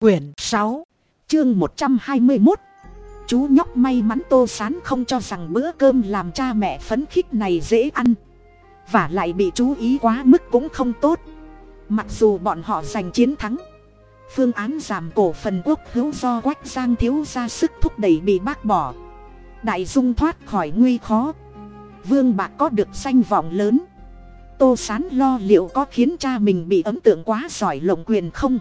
Quyển sáu, Chương một trăm hai mươi một Chú nhóc may mắn tô sán không cho rằng bữa cơm làm cha mẹ phấn khích này dễ ăn. Và lại bị chú ý quá mức cũng không tốt. Mặc dù bọn họ giành chiến thắng, Phương án giảm cổ phần quốc hữu do quách giang thiếu ra sức thúc đẩy bị bác bỏ. Đại dung thoát khỏi nguy khó. Vương bạc có được danh vọng lớn. Tô sán lo liệu có khiến cha mình bị ấn tượng quá giỏi lộng quyền không?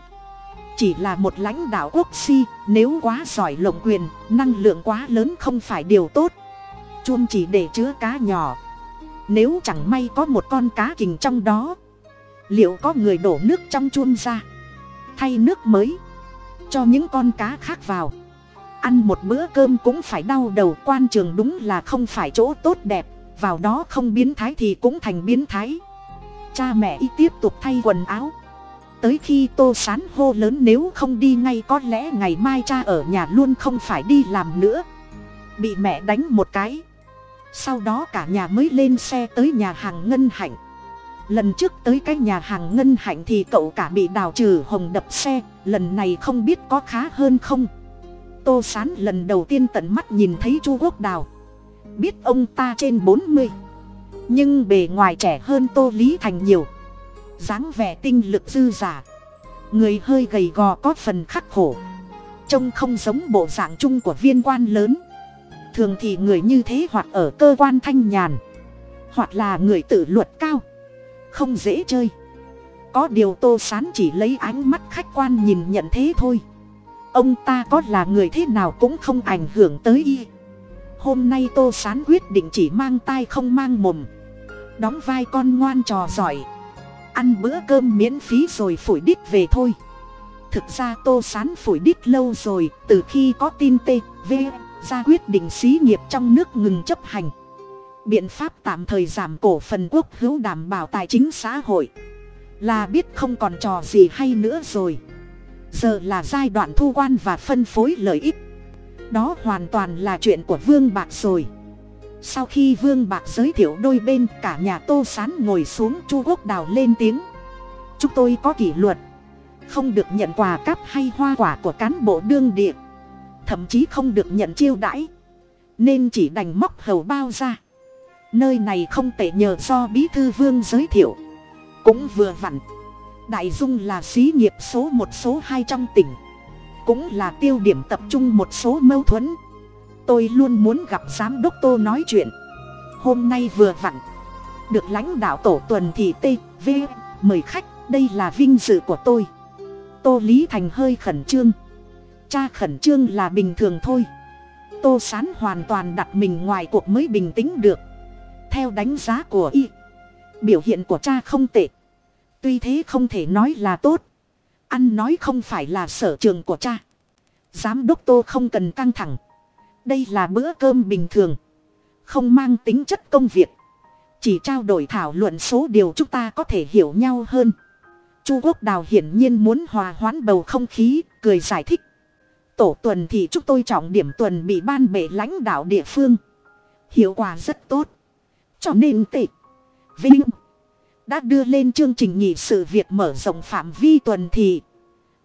Chỉ là một lãnh đạo quốc si, nếu quá giỏi lộng quyền, năng lượng quá lớn không phải điều tốt. Chuông chỉ để chứa cá nhỏ. Nếu chẳng may có một con cá kình trong đó, liệu có người đổ nước trong chuông ra? Thay nước mới, cho những con cá khác vào. Ăn một bữa cơm cũng phải đau đầu, quan trường đúng là không phải chỗ tốt đẹp. Vào đó không biến thái thì cũng thành biến thái. Cha mẹ y tiếp tục thay quần áo tới khi tô sán hô lớn nếu không đi ngay có lẽ ngày mai cha ở nhà luôn không phải đi làm nữa. Bị mẹ đánh một cái. Sau đó cả nhà mới lên xe tới nhà hàng ngân hạnh. Lần trước tới cái nhà hàng ngân hạnh thì cậu cả bị đào trừ hồng đập xe, lần này không biết có khá hơn không. Tô sán lần đầu tiên tận mắt nhìn thấy chu quốc đào. Biết ông ta trên bốn mươi. Nhưng bề ngoài trẻ hơn tô lý thành nhiều dáng vẻ tinh lực dư giả. Người hơi gầy gò có phần khắc khổ. Trông không giống bộ dạng chung của viên quan lớn. Thường thì người như thế hoặc ở cơ quan thanh nhàn. Hoặc là người tự luật cao. Không dễ chơi. Có điều tô sán chỉ lấy ánh mắt khách quan nhìn nhận thế thôi. Ông ta có là người thế nào cũng không ảnh hưởng tới y. Hôm nay tô sán quyết định chỉ mang tai không mang mồm. Đóng vai con ngoan trò giỏi ăn bữa cơm miễn phí rồi phủi đít về thôi. Thực ra tô sán phủi đít lâu rồi, từ khi có tin t, v, ra quyết định xí nghiệp trong nước ngừng chấp hành. Biện pháp tạm thời giảm cổ phần quốc hữu đảm bảo tài chính xã hội. Là biết không còn trò gì hay nữa rồi. Giờ là giai đoạn thu quan và phân phối lợi ích. Đó hoàn toàn là chuyện của vương bạc rồi sau khi vương bạc giới thiệu đôi bên, cả nhà tô sán ngồi xuống chu quốc đào lên tiếng. Chúng tôi có kỷ luật, không được nhận quà cáp hay hoa quả của cán bộ đương địa, thậm chí không được nhận chiêu đãi, nên chỉ đành móc hầu bao ra. Nơi này không tệ nhờ do bí thư vương giới thiệu. Cũng vừa vặn, đại dung là xí nghiệp số một, số hai trong tỉnh, cũng là tiêu điểm tập trung một số mâu thuẫn tôi luôn muốn gặp giám đốc tô nói chuyện. Hôm nay vừa vặn, được lãnh đạo tổ tuần thì t, v, mời khách. Đây là vinh dự của tôi. Tô lý thành hơi khẩn trương. Cha khẩn trương là bình thường thôi. Tô sán hoàn toàn đặt mình ngoài cuộc mới bình tĩnh được. Theo đánh giá của y, biểu hiện của cha không tệ. Tuy thế không thể nói là tốt. Ăn nói không phải là sở trường của cha. Giám đốc tô không cần căng thẳng đây là bữa cơm bình thường. Không mang tính chất công việc. Chỉ trao đổi thảo luận số điều chúng ta có thể hiểu nhau hơn. Chu quốc đào hiển nhiên muốn hòa hoãn bầu không khí, cười giải thích. Tổ tuần thì chúng tôi trọng điểm tuần bị ban bệ lãnh đạo địa phương. Hiệu quả rất tốt. Cho nên tệ. Vinh đã đưa lên chương trình nghị sự việc mở rộng phạm vi tuần thị.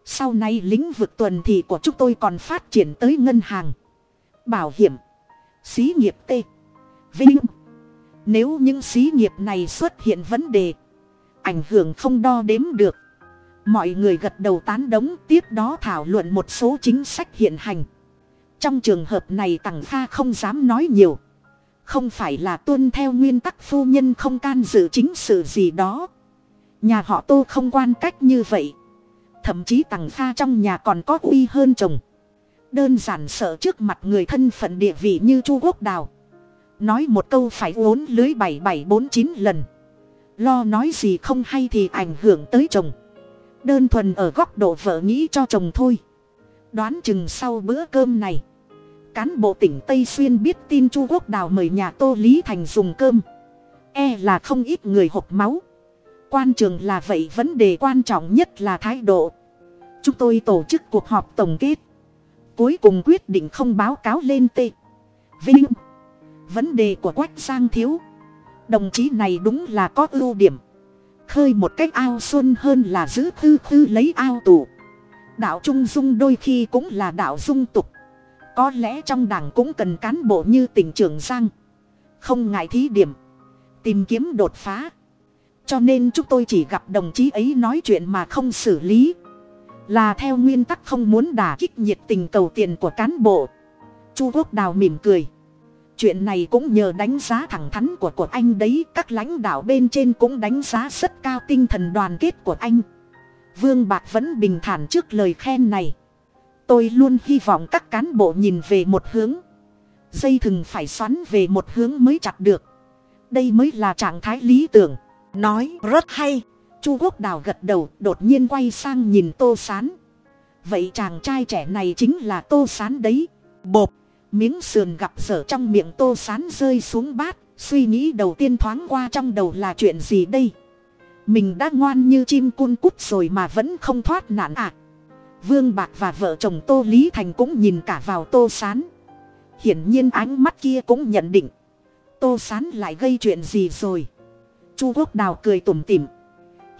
Sau này lĩnh vực tuần thị của chúng tôi còn phát triển tới ngân hàng bảo hiểm, xí nghiệp t, vinh. Nếu những xí nghiệp này xuất hiện vấn đề, ảnh hưởng không đo đếm được, mọi người gật đầu tán đống, tiếp đó thảo luận một số chính sách hiện hành. Trong trường hợp này tằng kha không dám nói nhiều, không phải là tuân theo nguyên tắc phu nhân không can dự chính sự gì đó. Nhà họ tô không quan cách như vậy, thậm chí tằng kha trong nhà còn có uy hơn chồng đơn giản sợ trước mặt người thân phận địa vị như chu quốc đào. Nói một câu phải uốn lưới bảy bảy bốn chín lần. Lo nói gì không hay thì ảnh hưởng tới chồng. Đơn thuần ở góc độ vợ nghĩ cho chồng thôi. Đoán chừng sau bữa cơm này, cán bộ tỉnh tây xuyên biết tin chu quốc đào mời nhà tô lý thành dùng cơm. E là không ít người hộp máu. Quan trường là vậy, vấn đề quan trọng nhất là thái độ. Chúng tôi tổ chức cuộc họp tổng kết cuối cùng quyết định không báo cáo lên t vinh. Vấn đề của quách giang thiếu. Đồng chí này đúng là có ưu điểm. Khơi một cách ao xuân hơn là giữ tư tư lấy ao tù. Đạo trung dung đôi khi cũng là đạo dung tục. Có lẽ trong đảng cũng cần cán bộ như tỉnh trường giang. Không ngại thí điểm. Tìm kiếm đột phá. Cho nên chúng tôi chỉ gặp đồng chí ấy nói chuyện mà không xử lý là theo nguyên tắc không muốn đả kích nhiệt tình cầu tiền của cán bộ. Chu quốc đào mỉm cười. Chuyện này cũng nhờ đánh giá thẳng thắn của của anh đấy, các lãnh đạo bên trên cũng đánh giá rất cao tinh thần đoàn kết của anh. Vương bạc vẫn bình thản trước lời khen này. Tôi luôn hy vọng các cán bộ nhìn về một hướng. Dây thừng phải xoắn về một hướng mới chặt được. Đây mới là trạng thái lý tưởng. Nói rất hay chu quốc đào gật đầu, đột nhiên quay sang nhìn tô s á n vậy chàng trai trẻ này chính là tô s á n đấy. Bột miếng sườn gặp dở trong miệng tô s á n rơi xuống bát, suy nghĩ đầu tiên thoáng qua trong đầu là chuyện gì đây? Mình đã ngoan như chim cun cút rồi mà vẫn không thoát nạn ạ à. vương bạc và vợ chồng tô lý thành cũng nhìn cả vào tô s á n hiển nhiên ánh mắt kia cũng nhận định. Tô s á n lại gây chuyện gì rồi? Chu quốc đào cười tủm tỉm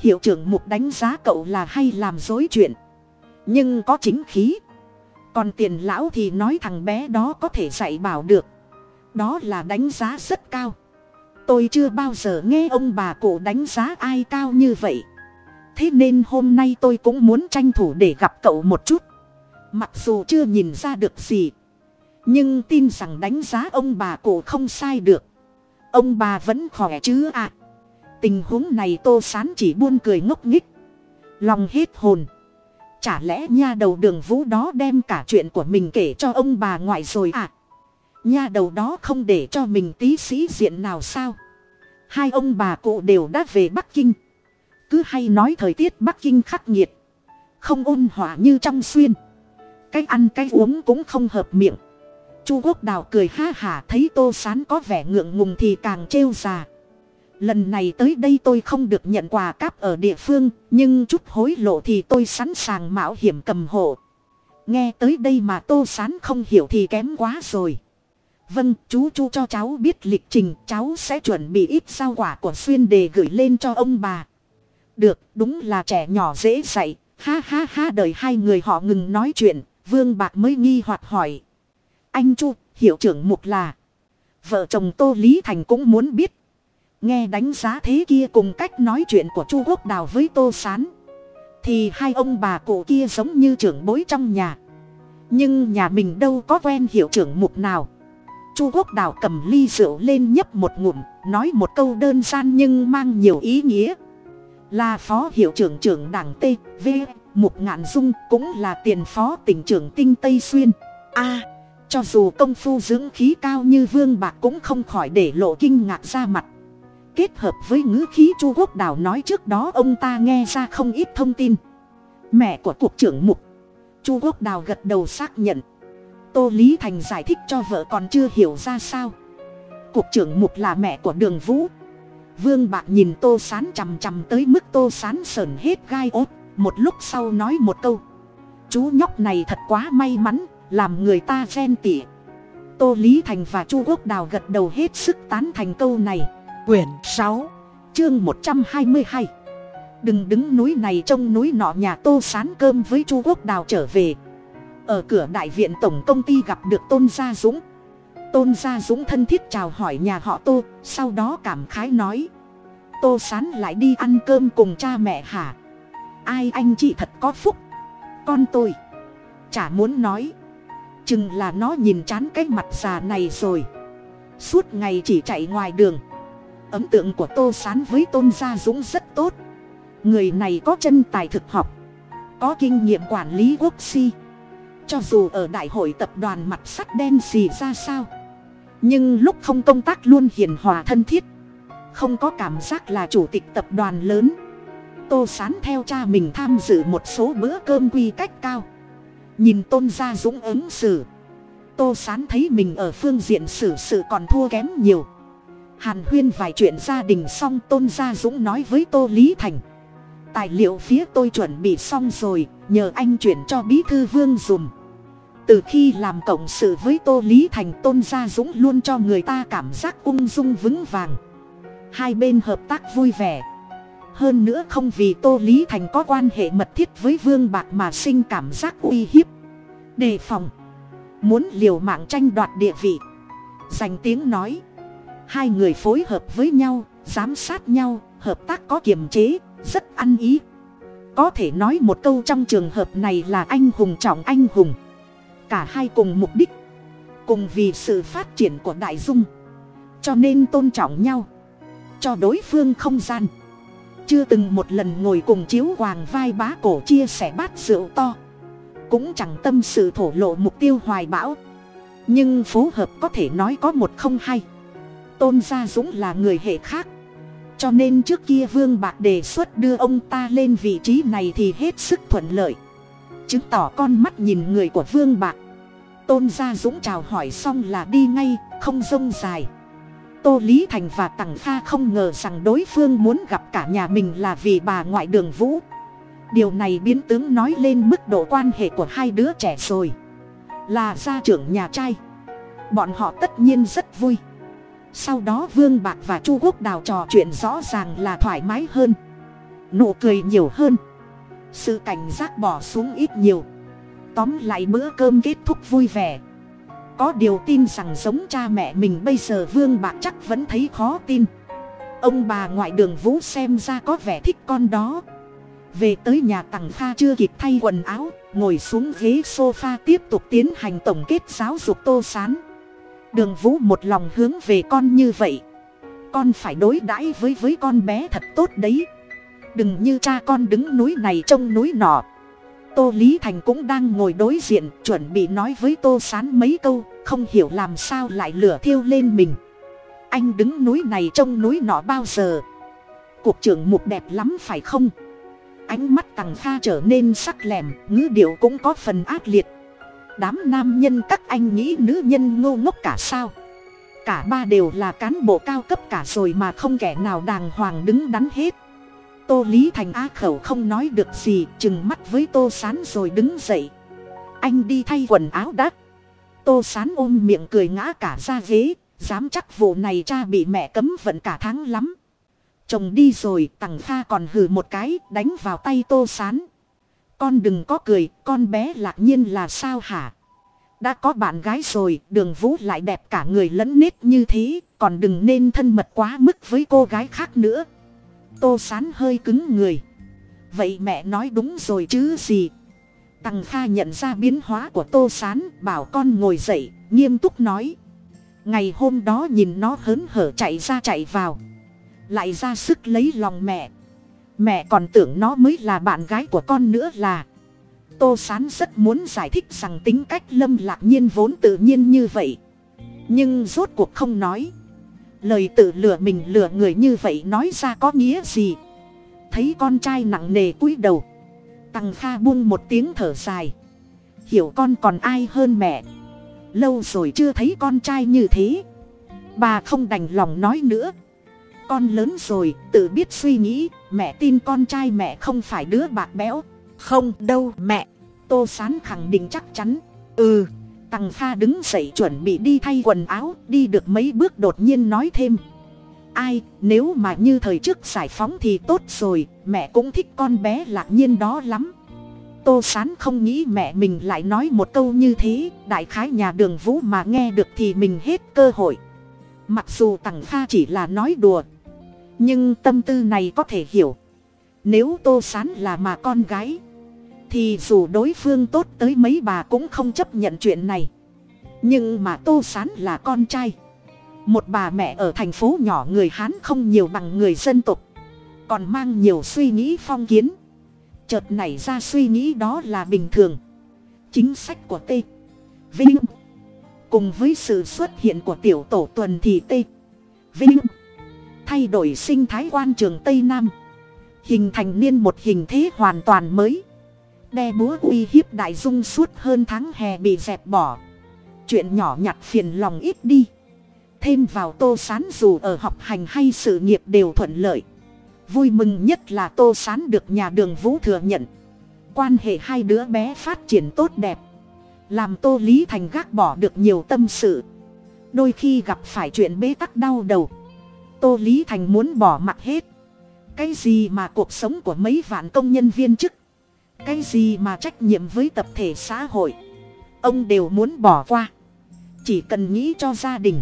hiệu trưởng mục đánh giá cậu là hay làm dối chuyện. Nhưng có chính khí. Còn tiền lão thì nói thằng bé đó có thể dạy bảo được. Đó là đánh giá rất cao. Tôi chưa bao giờ nghe ông bà cụ đánh giá ai cao như vậy. Thế nên hôm nay tôi cũng muốn tranh thủ để gặp cậu một chút. Mặc dù chưa nhìn ra được gì. Nhưng tin rằng đánh giá ông bà cụ không sai được. Ông bà vẫn khỏe chứ ạ. à tình huống này tô sán chỉ buôn cười ngốc nghích lòng hết hồn. Chả lẽ nha đầu đường vũ đó đem cả chuyện của mình kể cho ông bà ngoại rồi à? Nha đầu đó không để cho mình tí sĩ diện nào sao? Hai ông bà cụ đều đã về bắc kinh. Cứ hay nói thời tiết bắc kinh khắc nghiệt. Không ôn hòa như trong xuyên. Cái ăn cái uống cũng không hợp miệng. Chu quốc đào cười ha hả thấy tô sán có vẻ ngượng ngùng thì càng trêu già lần này tới đây tôi không được nhận quà cáp ở địa phương, nhưng chút hối lộ thì tôi sẵn sàng mạo hiểm cầm hộ. Nghe tới đây mà tô sán không hiểu thì kém quá rồi. Vâng chú chu cho cháu biết lịch trình, cháu sẽ chuẩn bị ít sao quả của xuyên đề gửi lên cho ông bà. Được, đúng là trẻ nhỏ dễ dạy. Ha ha ha, đợi hai người họ ngừng nói chuyện, vương bạc mới nghi hoặc hỏi. Anh chu, hiệu trưởng mục là. Vợ chồng tô lý thành cũng muốn biết nghe đánh giá thế kia cùng cách nói chuyện của chu quốc đào với tô s á n thì hai ông bà cụ kia giống như trưởng bối trong nhà. Nhưng nhà mình đâu có quen hiệu trưởng mục nào. Chu quốc đào cầm ly rượu lên nhấp một ngụm, nói một câu đơn giản nhưng mang nhiều ý nghĩa. Là phó hiệu trưởng trưởng đảng t, v, mục ngạn dung cũng là tiền phó tỉnh trưởng tinh tây xuyên. A, cho dù công phu dưỡng khí cao như vương bạc cũng không khỏi để lộ kinh ngạc ra mặt kết hợp với ngữ khí chu quốc đào nói trước đó ông ta nghe ra không ít thông tin. Mẹ của cục trưởng mục. Chu quốc đào gật đầu xác nhận. Tô lý thành giải thích cho vợ còn chưa hiểu ra sao. Cục trưởng mục là mẹ của đường vũ. Vương bạc nhìn tô sán chằm chằm tới mức tô sán sờn hết gai ốt. Một lúc sau nói một câu. Chú nhóc này thật quá may mắn, làm người ta ghen tỉ. tô lý thành và chu quốc đào gật đầu hết sức tán thành câu này quyển sáu, chương một trăm hai mươi hai. Đừng đứng núi này trông núi nọ nhà tô sán cơm với chu quốc đào trở về. Ở cửa đại viện tổng công ty gặp được tôn gia dũng. Tôn gia dũng thân thiết chào hỏi nhà họ tô, sau đó cảm khái nói, tô sán lại đi ăn cơm cùng cha mẹ hả? Ai anh chị thật có phúc. Con tôi. Chả muốn nói, chừng là nó nhìn chán cái mặt già này rồi. Suốt ngày chỉ chạy ngoài đường ấn tượng của tô s á n với tôn gia dũng rất tốt. Người này có chân tài thực học, có kinh nghiệm quản lý quốc si. Cho dù ở đại hội tập đoàn mặt sắt đen gì ra sao, nhưng lúc không công tác luôn hiền hòa thân thiết, không có cảm giác là chủ tịch tập đoàn lớn. Tô sán theo cha mình tham dự một số bữa cơm quy cách cao. Nhìn tôn gia dũng ứng xử, tô sán thấy mình ở phương diện xử sự còn thua kém nhiều hàn huyên vài chuyện gia đình xong tôn gia dũng nói với tô lý thành. Tài liệu phía tôi chuẩn bị xong rồi, nhờ anh chuyển cho bí thư vương dùm từ khi làm cộng sự với tô lý thành, tôn gia dũng luôn cho người ta cảm giác ung dung vững vàng. Hai bên hợp tác vui vẻ. Hơn nữa không vì tô lý thành có quan hệ mật thiết với vương bạc mà sinh cảm giác uy hiếp. Đề phòng. Muốn liều mạng tranh đoạt địa vị. Dành tiếng nói hai người phối hợp với nhau, giám sát nhau, hợp tác có kiềm chế, rất ăn ý. Có thể nói một câu trong trường hợp này là anh hùng trọng anh hùng. Cả hai cùng mục đích, cùng vì sự phát triển của đại dung. Cho nên tôn trọng nhau, cho đối phương không gian. Chưa từng một lần ngồi cùng chiếu hoàng vai bá cổ chia sẻ bát rượu to. Cũng chẳng tâm sự thổ lộ mục tiêu hoài bão. Nhưng phối hợp có thể nói có một không hay tôn gia dũng là người hệ khác. Cho nên trước kia vương bạc đề xuất đưa ông ta lên vị trí này thì hết sức thuận lợi. Chứng tỏ con mắt nhìn người của vương bạc. Tôn gia dũng chào hỏi xong là đi ngay, không rông dài. Tô lý thành và tằng kha không ngờ rằng đối phương muốn gặp cả nhà mình là vì bà ngoại đường vũ. Điều này biến tướng nói lên mức độ quan hệ của hai đứa trẻ rồi. Là gia trưởng nhà trai. Bọn họ tất nhiên rất vui sau đó vương bạc và chu quốc đào trò chuyện rõ ràng là thoải mái hơn, nụ cười nhiều hơn, sự cảnh giác bỏ xuống ít nhiều. Tóm lại bữa cơm kết thúc vui vẻ. Có điều tin rằng giống cha mẹ mình bây giờ vương bạc chắc vẫn thấy khó tin. Ông bà ngoại đường vũ xem ra có vẻ thích con đó. Về tới nhà tằng kha chưa kịp thay quần áo, ngồi xuống ghế sofa tiếp tục tiến hành tổng kết giáo dục tô sán đường vũ một lòng hướng về con như vậy. Con phải đối đãi với với con bé thật tốt đấy. Đừng như cha con đứng núi này trông núi nọ. Tô lý thành cũng đang ngồi đối diện, chuẩn bị nói với tô sán mấy câu, không hiểu làm sao lại lửa thiêu lên mình. Anh đứng núi này trông núi nọ bao giờ? Cuộc trưởng mục đẹp lắm phải không? Ánh mắt tằng kha trở nên sắc lẻm, ngữ điệu cũng có phần ác liệt đám nam nhân các anh nghĩ nữ nhân ngô ngốc cả sao? Cả ba đều là cán bộ cao cấp cả rồi mà không kẻ nào đàng hoàng đứng đắn hết. Tô lý thành á khẩu không nói được gì, chừng mắt với tô sán rồi đứng dậy. Anh đi thay quần áo đắt tô sán ôm miệng cười ngã cả ra ghế, dám chắc vụ này cha bị mẹ cấm vận cả tháng lắm. Chồng đi rồi, tằng kha còn hừ một cái, đánh vào tay tô sán con đừng có cười, con bé lạc nhiên là sao hả? Đã có bạn gái rồi, đường vũ lại đẹp cả người lẫn nết như thế, còn đừng nên thân mật quá mức với cô gái khác nữa. Tô sán hơi cứng người. Vậy mẹ nói đúng rồi chứ gì? Tằng kha nhận ra biến hóa của tô sán, bảo con ngồi dậy, nghiêm túc nói. Ngày hôm đó nhìn nó hớn hở chạy ra chạy vào. Lại ra sức lấy lòng mẹ mẹ còn tưởng nó mới là bạn gái của con nữa là. Tô sán rất muốn giải thích rằng tính cách lâm lạc nhiên vốn tự nhiên như vậy. Nhưng rốt cuộc không nói. Lời tự lừa mình lừa người như vậy nói ra có nghĩa gì? Thấy con trai nặng nề cúi đầu. Tằng kha buông một tiếng thở dài. Hiểu con còn ai hơn mẹ? Lâu rồi chưa thấy con trai như thế. Bà không đành lòng nói nữa con lớn rồi, tự biết suy nghĩ, mẹ tin con trai mẹ không phải đứa bạc béo. Không, đâu, mẹ. Tô sán khẳng định chắc chắn. Ừ tằng kha đứng dậy chuẩn bị đi thay quần áo, đi được mấy bước đột nhiên nói thêm. Ai, nếu mà như thời trước giải phóng thì tốt rồi, mẹ cũng thích con bé lạc nhiên đó lắm. Tô sán không nghĩ mẹ mình lại nói một câu như thế, đại khái nhà đường vũ mà nghe được thì mình hết cơ hội. Mặc dù tằng kha chỉ là nói đùa nhưng tâm tư này có thể hiểu. Nếu tô sán là mà con gái, thì dù đối phương tốt tới mấy bà cũng không chấp nhận chuyện này. Nhưng mà tô sán là con trai. Một bà mẹ ở thành phố nhỏ người hán không nhiều bằng người dân tục còn mang nhiều suy nghĩ phong kiến. Chợt nảy ra suy nghĩ đó là bình thường. Chính sách của t vinh. Cùng với sự xuất hiện của tiểu tổ tuần thì t vinh thay đổi sinh thái quan trường tây nam. Hình thành niên một hình thế hoàn toàn mới. Đe búa uy hiếp đại dung suốt hơn tháng hè bị dẹp bỏ. Chuyện nhỏ nhặt phiền lòng ít đi. Thêm vào tô sán dù ở học hành hay sự nghiệp đều thuận lợi. Vui mừng nhất là tô sán được nhà đường vũ thừa nhận. Quan hệ hai đứa bé phát triển tốt đẹp. Làm tô lý thành gác bỏ được nhiều tâm sự. Đôi khi gặp phải chuyện bế tắc đau đầu tô lý thành muốn bỏ mặt hết. Cái gì mà cuộc sống của mấy vạn công nhân viên chức? Cái gì mà trách nhiệm với tập thể xã hội? Ông đều muốn bỏ qua. Chỉ cần nghĩ cho gia đình.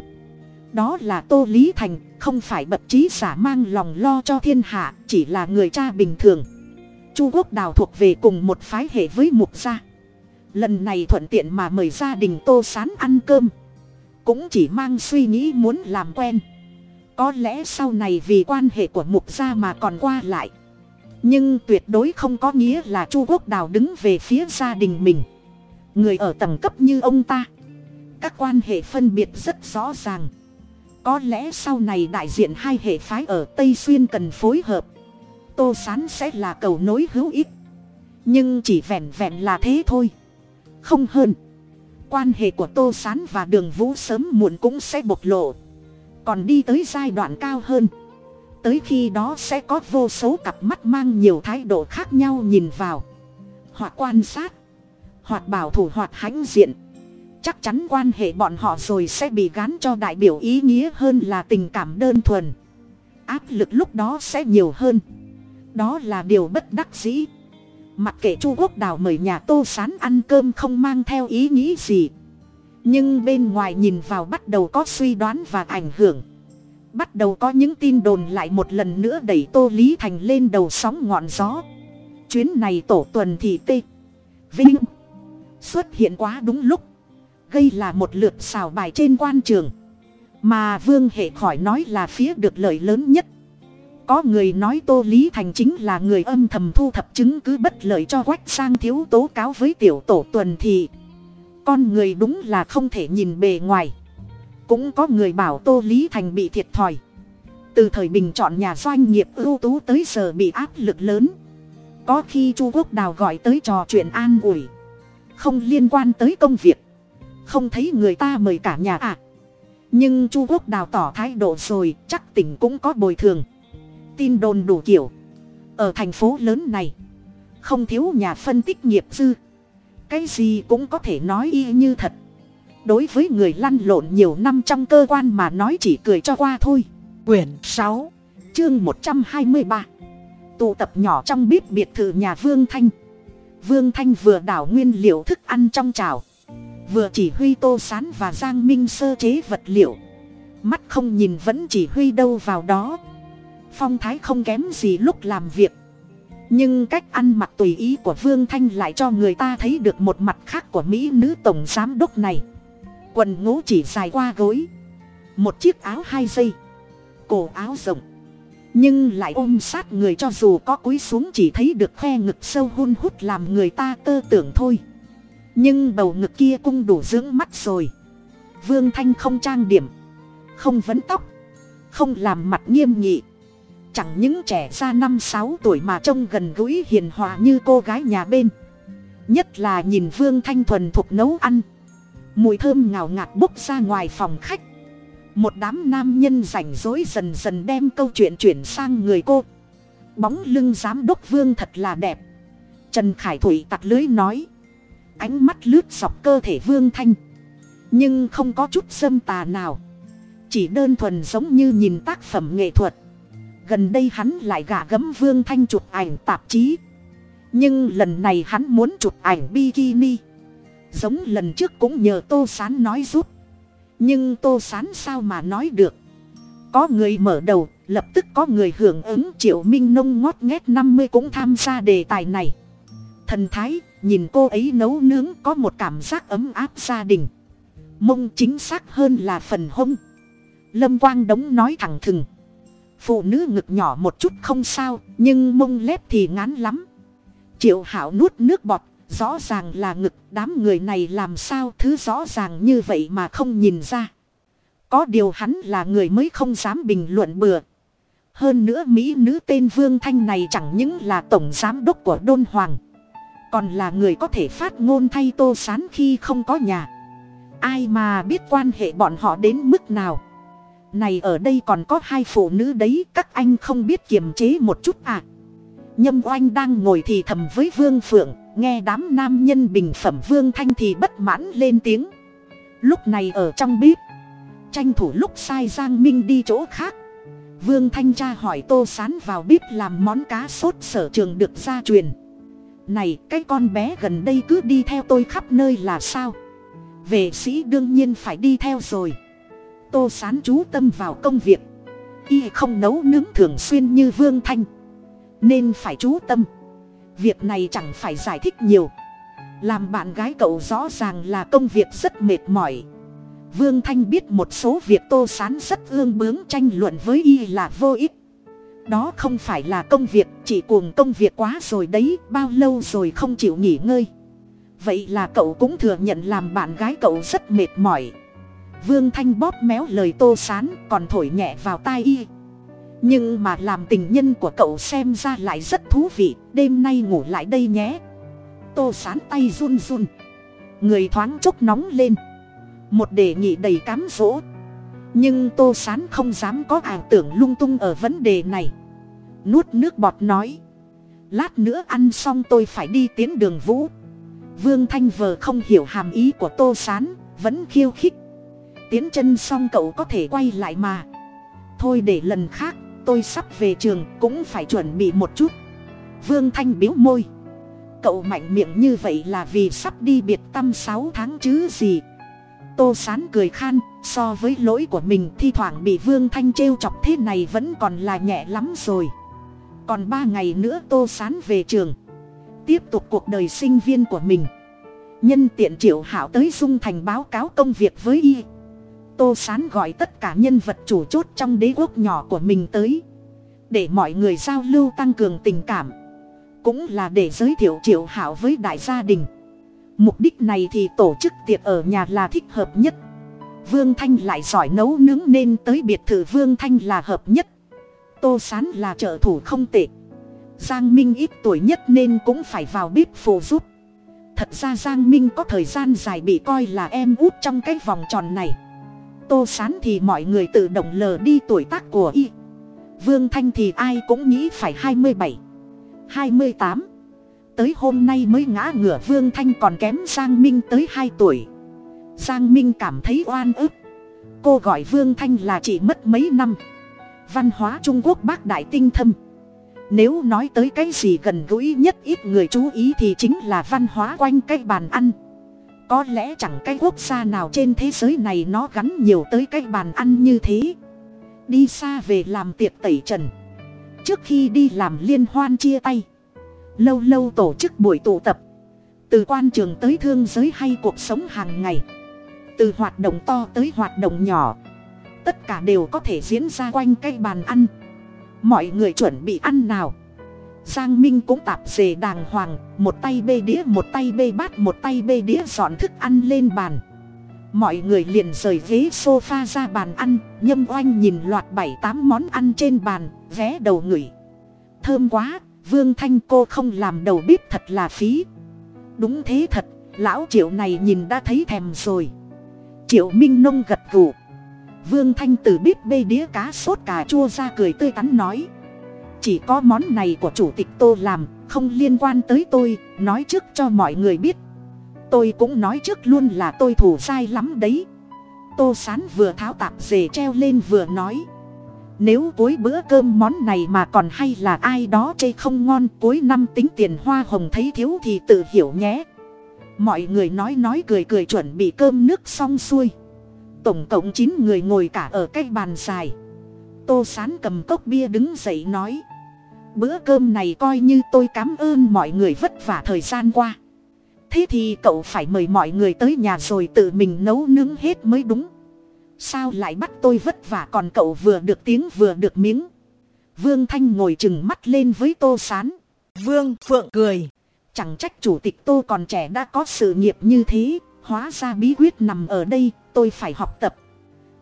Đó là tô lý thành, không phải bậc trí giả mang lòng lo cho thiên hạ, chỉ là người cha bình thường. Chu quốc đào thuộc về cùng một phái hệ với mục gia. Lần này thuận tiện mà mời gia đình tô sán ăn cơm. Cũng chỉ mang suy nghĩ muốn làm quen có lẽ sau này vì quan hệ của mục gia mà còn qua lại. Nhưng tuyệt đối không có nghĩa là chu quốc đào đứng về phía gia đình mình. Người ở tầng cấp như ông ta, các quan hệ phân biệt rất rõ ràng. Có lẽ sau này đại diện hai hệ phái ở tây xuyên cần phối hợp. Tô sán sẽ là cầu nối hữu ích. Nhưng chỉ vẹn vẹn là thế thôi. Không hơn. Quan hệ của tô sán và đường vũ sớm muộn cũng sẽ bộc lộ còn đi tới giai đoạn cao hơn. Tới khi đó sẽ có vô số cặp mắt mang nhiều thái độ khác nhau nhìn vào. Hoặc quan sát hoặc bảo thủ hoặc hãnh diện. Chắc chắn quan hệ bọn họ rồi sẽ bị gán cho đại biểu ý nghĩa hơn là tình cảm đơn thuần. Áp lực lúc đó sẽ nhiều hơn. Đó là điều bất đắc dĩ. Mặc kệ chu quốc đào mời nhà tô sán ăn cơm không mang theo ý nghĩ gì nhưng bên ngoài nhìn vào bắt đầu có suy đoán và ảnh hưởng. Bắt đầu có những tin đồn lại một lần nữa đẩy tô lý thành lên đầu sóng ngọn gió. Chuyến này tổ tuần thì tê vinh xuất hiện quá đúng lúc, gây là một lượt xào bài trên quan trường. Mà vương hệ khỏi nói là phía được lợi lớn nhất. Có người nói tô lý thành chính là người âm thầm thu thập chứng cứ bất lợi cho quách sang thiếu tố cáo với tiểu tổ tuần thì con người đúng là không thể nhìn bề ngoài. Cũng có người bảo tô lý thành bị thiệt thòi. Từ thời bình chọn nhà doanh nghiệp ưu tú tới giờ bị áp lực lớn. Có khi chu quốc đào gọi tới trò chuyện an ủi. Không liên quan tới công việc. Không thấy người ta mời cả nhà à nhưng chu quốc đào tỏ thái độ rồi, chắc tỉnh cũng có bồi thường. Tin đồn đủ kiểu. Ở thành phố lớn này, không thiếu nhà phân tích nghiệp dư cái gì cũng có thể nói y như thật. Đối với người lăn lộn nhiều năm trong cơ quan mà nói chỉ cười cho qua thôi. Quyển sáu, chương một trăm hai mươi ba. Tụ tập nhỏ trong bếp biệt thự nhà vương thanh. Vương thanh vừa đảo nguyên liệu thức ăn trong chảo, vừa chỉ huy tô sán và giang minh sơ chế vật liệu. Mắt không nhìn vẫn chỉ huy đâu vào đó. Phong thái không kém gì lúc làm việc nhưng cách ăn mặc tùy ý của vương thanh lại cho người ta thấy được một mặt khác của mỹ nữ tổng giám đốc này. Quần ngố chỉ dài qua gối, một chiếc áo hai dây, cổ áo rộng. Nhưng lại ôm sát người cho dù có cúi xuống chỉ thấy được khoe ngực sâu hun hút làm người ta tơ tưởng thôi. Nhưng bầu ngực kia cũng đủ dưỡng mắt rồi. Vương thanh không trang điểm, không vấn tóc, không làm mặt nghiêm nghị chẳng những trẻ ra năm sáu tuổi mà trông gần gũi hiền hòa như cô gái nhà bên. Nhất là nhìn vương thanh thuần thục nấu ăn. Mùi thơm ngào ngạt bốc ra ngoài phòng khách. Một đám nam nhân rảnh rối dần dần đem câu chuyện chuyển sang người cô. Bóng lưng giám đốc vương thật là đẹp. Trần khải thủy tặc lưới nói. Ánh mắt lướt dọc cơ thể vương thanh. Nhưng không có chút dâm tà nào. Chỉ đơn thuần giống như nhìn tác phẩm nghệ thuật gần đây hắn lại gả gấm vương thanh chụp ảnh tạp chí. Nhưng lần này hắn muốn chụp ảnh bikini. Giống lần trước cũng nhờ tô sán nói giúp. Nhưng tô sán sao mà nói được? Có người mở đầu, lập tức có người hưởng ứng triệu minh nông ngót nghét năm mươi cũng tham gia đề tài này. Thần thái, nhìn cô ấy nấu nướng có một cảm giác ấm áp gia đình. Mông chính xác hơn là phần hông. Lâm quang đống nói thẳng thừng phụ nữ ngực nhỏ một chút không sao, nhưng mông lép thì ngán lắm. Triệu hảo nuốt nước bọt, rõ ràng là ngực, đám người này làm sao thứ rõ ràng như vậy mà không nhìn ra. Có điều hắn là người mới không dám bình luận bừa. Hơn nữa mỹ nữ tên vương thanh này chẳng những là tổng giám đốc của đôn hoàng, còn là người có thể phát ngôn thay tô sán khi không có nhà. Ai mà biết quan hệ bọn họ đến mức nào? Này ở đây còn có hai phụ nữ đấy, các anh không biết kiềm chế một chút à? Nhâm oanh đang ngồi thì thầm với vương phượng, nghe đám nam nhân bình phẩm vương thanh thì bất mãn lên tiếng. Lúc này ở trong bếp, tranh thủ lúc sai giang minh đi chỗ khác. Vương thanh tra hỏi tô sán vào bếp làm món cá sốt sở trường được gia truyền. Này, cái con bé gần đây cứ đi theo tôi khắp nơi là sao? Vệ sĩ đương nhiên phải đi theo rồi tô sán chú tâm vào công việc. Y không nấu nướng thường xuyên như vương thanh. Nên phải chú tâm. Việc này chẳng phải giải thích nhiều. Làm bạn gái cậu rõ ràng là công việc rất mệt mỏi. Vương thanh biết một số việc tô sán rất ương bướng tranh luận với y là vô ích. Đó không phải là công việc, chỉ cuồng công việc quá rồi đấy, bao lâu rồi không chịu nghỉ ngơi. Vậy là cậu cũng thừa nhận làm bạn gái cậu rất mệt mỏi vương thanh bóp méo lời tô sán, còn thổi nhẹ vào tai y. Nhưng mà làm tình nhân của cậu xem ra lại rất thú vị, đêm nay ngủ lại đây nhé. Tô sán tay run run. Người thoáng chốc nóng lên. Một đề nghị đầy cám dỗ. Nhưng tô sán không dám có ảo tưởng lung tung ở vấn đề này. Nuốt nước bọt nói. Lát nữa ăn xong tôi phải đi tiến đường vũ. Vương thanh vờ không hiểu hàm ý của tô sán, vẫn khiêu khích tiến chân xong cậu có thể quay lại mà. Thôi để lần khác, tôi sắp về trường, cũng phải chuẩn bị một chút. Vương thanh biếu môi. Cậu mạnh miệng như vậy là vì sắp đi biệt tâm sáu tháng chứ gì. Tô sán cười khan, so với lỗi của mình thi thoảng bị vương thanh trêu chọc thế này vẫn còn là nhẹ lắm rồi. Còn ba ngày nữa tô sán về trường. Tiếp tục cuộc đời sinh viên của mình. Nhân tiện triệu hảo tới dung thành báo cáo công việc với y tô sán gọi tất cả nhân vật chủ chốt trong đế quốc nhỏ của mình tới, để mọi người giao lưu tăng cường tình cảm, cũng là để giới thiệu triệu hảo với đại gia đình. Mục đích này thì tổ chức tiệc ở nhà là thích hợp nhất. Vương thanh lại giỏi nấu nướng nên tới biệt thự vương thanh là hợp nhất. Tô sán là trợ thủ không tệ. Giang minh ít tuổi nhất nên cũng phải vào bếp phụ giúp. Thật ra giang minh có thời gian dài bị coi là em út trong cái vòng tròn này tô sán thì mọi người tự động lờ đi tuổi tác của y. Vương thanh thì ai cũng nghĩ phải hai mươi bảy, hai mươi tám. Tới hôm nay mới ngã ngửa, vương thanh còn kém giang minh tới hai tuổi. Giang minh cảm thấy oan ức. Cô gọi vương thanh là chỉ mất mấy năm. Văn hóa trung quốc bác đại tinh thâm. Nếu nói tới cái gì gần gũi nhất, ít người chú ý thì chính là văn hóa quanh cái bàn ăn có lẽ chẳng cái quốc gia nào trên thế giới này nó gắn nhiều tới cái bàn ăn như thế. Đi xa về làm tiệc tẩy trần. Trước khi đi làm liên hoan chia tay. Lâu lâu tổ chức buổi tụ tập. Từ quan trường tới thương giới hay cuộc sống hàng ngày. Từ hoạt động to tới hoạt động nhỏ. Tất cả đều có thể diễn ra quanh cái bàn ăn. Mọi người chuẩn bị ăn nào giang minh cũng tạp dề đàng hoàng, một tay bê đĩa, một tay bê bát, một tay bê đĩa dọn thức ăn lên bàn. Mọi người liền rời ghế s o f a ra bàn ăn, nhâm oanh nhìn loạt bảy tám món ăn trên bàn, vé đầu ngửi. Thơm quá, vương thanh cô không làm đầu bếp thật là phí. Đúng thế thật, lão triệu này nhìn đã thấy thèm rồi. Triệu minh nông gật gù. Vương thanh từ bếp bê đĩa cá sốt cà chua ra cười tươi tắn nói chỉ có món này của chủ tịch tô làm, không liên quan tới tôi, nói trước cho mọi người biết. Tôi cũng nói trước luôn là tôi thủ sai lắm đấy. Tô sán vừa tháo tạp dề treo lên vừa nói. Nếu cuối bữa cơm món này mà còn hay là ai đó chê không ngon, cuối năm tính tiền hoa hồng thấy thiếu thì tự hiểu nhé. Mọi người nói nói cười cười chuẩn bị cơm nước xong xuôi. Tổng cộng chín người ngồi cả ở cái bàn dài. Tô sán cầm cốc bia đứng dậy nói bữa cơm này coi như tôi cảm ơn mọi người vất vả thời gian qua. Thế thì cậu phải mời mọi người tới nhà rồi tự mình nấu nướng hết mới đúng. Sao lại bắt tôi vất vả còn cậu vừa được tiếng vừa được miếng? Vương thanh ngồi chừng mắt lên với tô s á n vương phượng cười. Chẳng trách chủ tịch tô còn trẻ đã có sự nghiệp như thế hóa ra bí quyết nằm ở đây tôi phải học tập.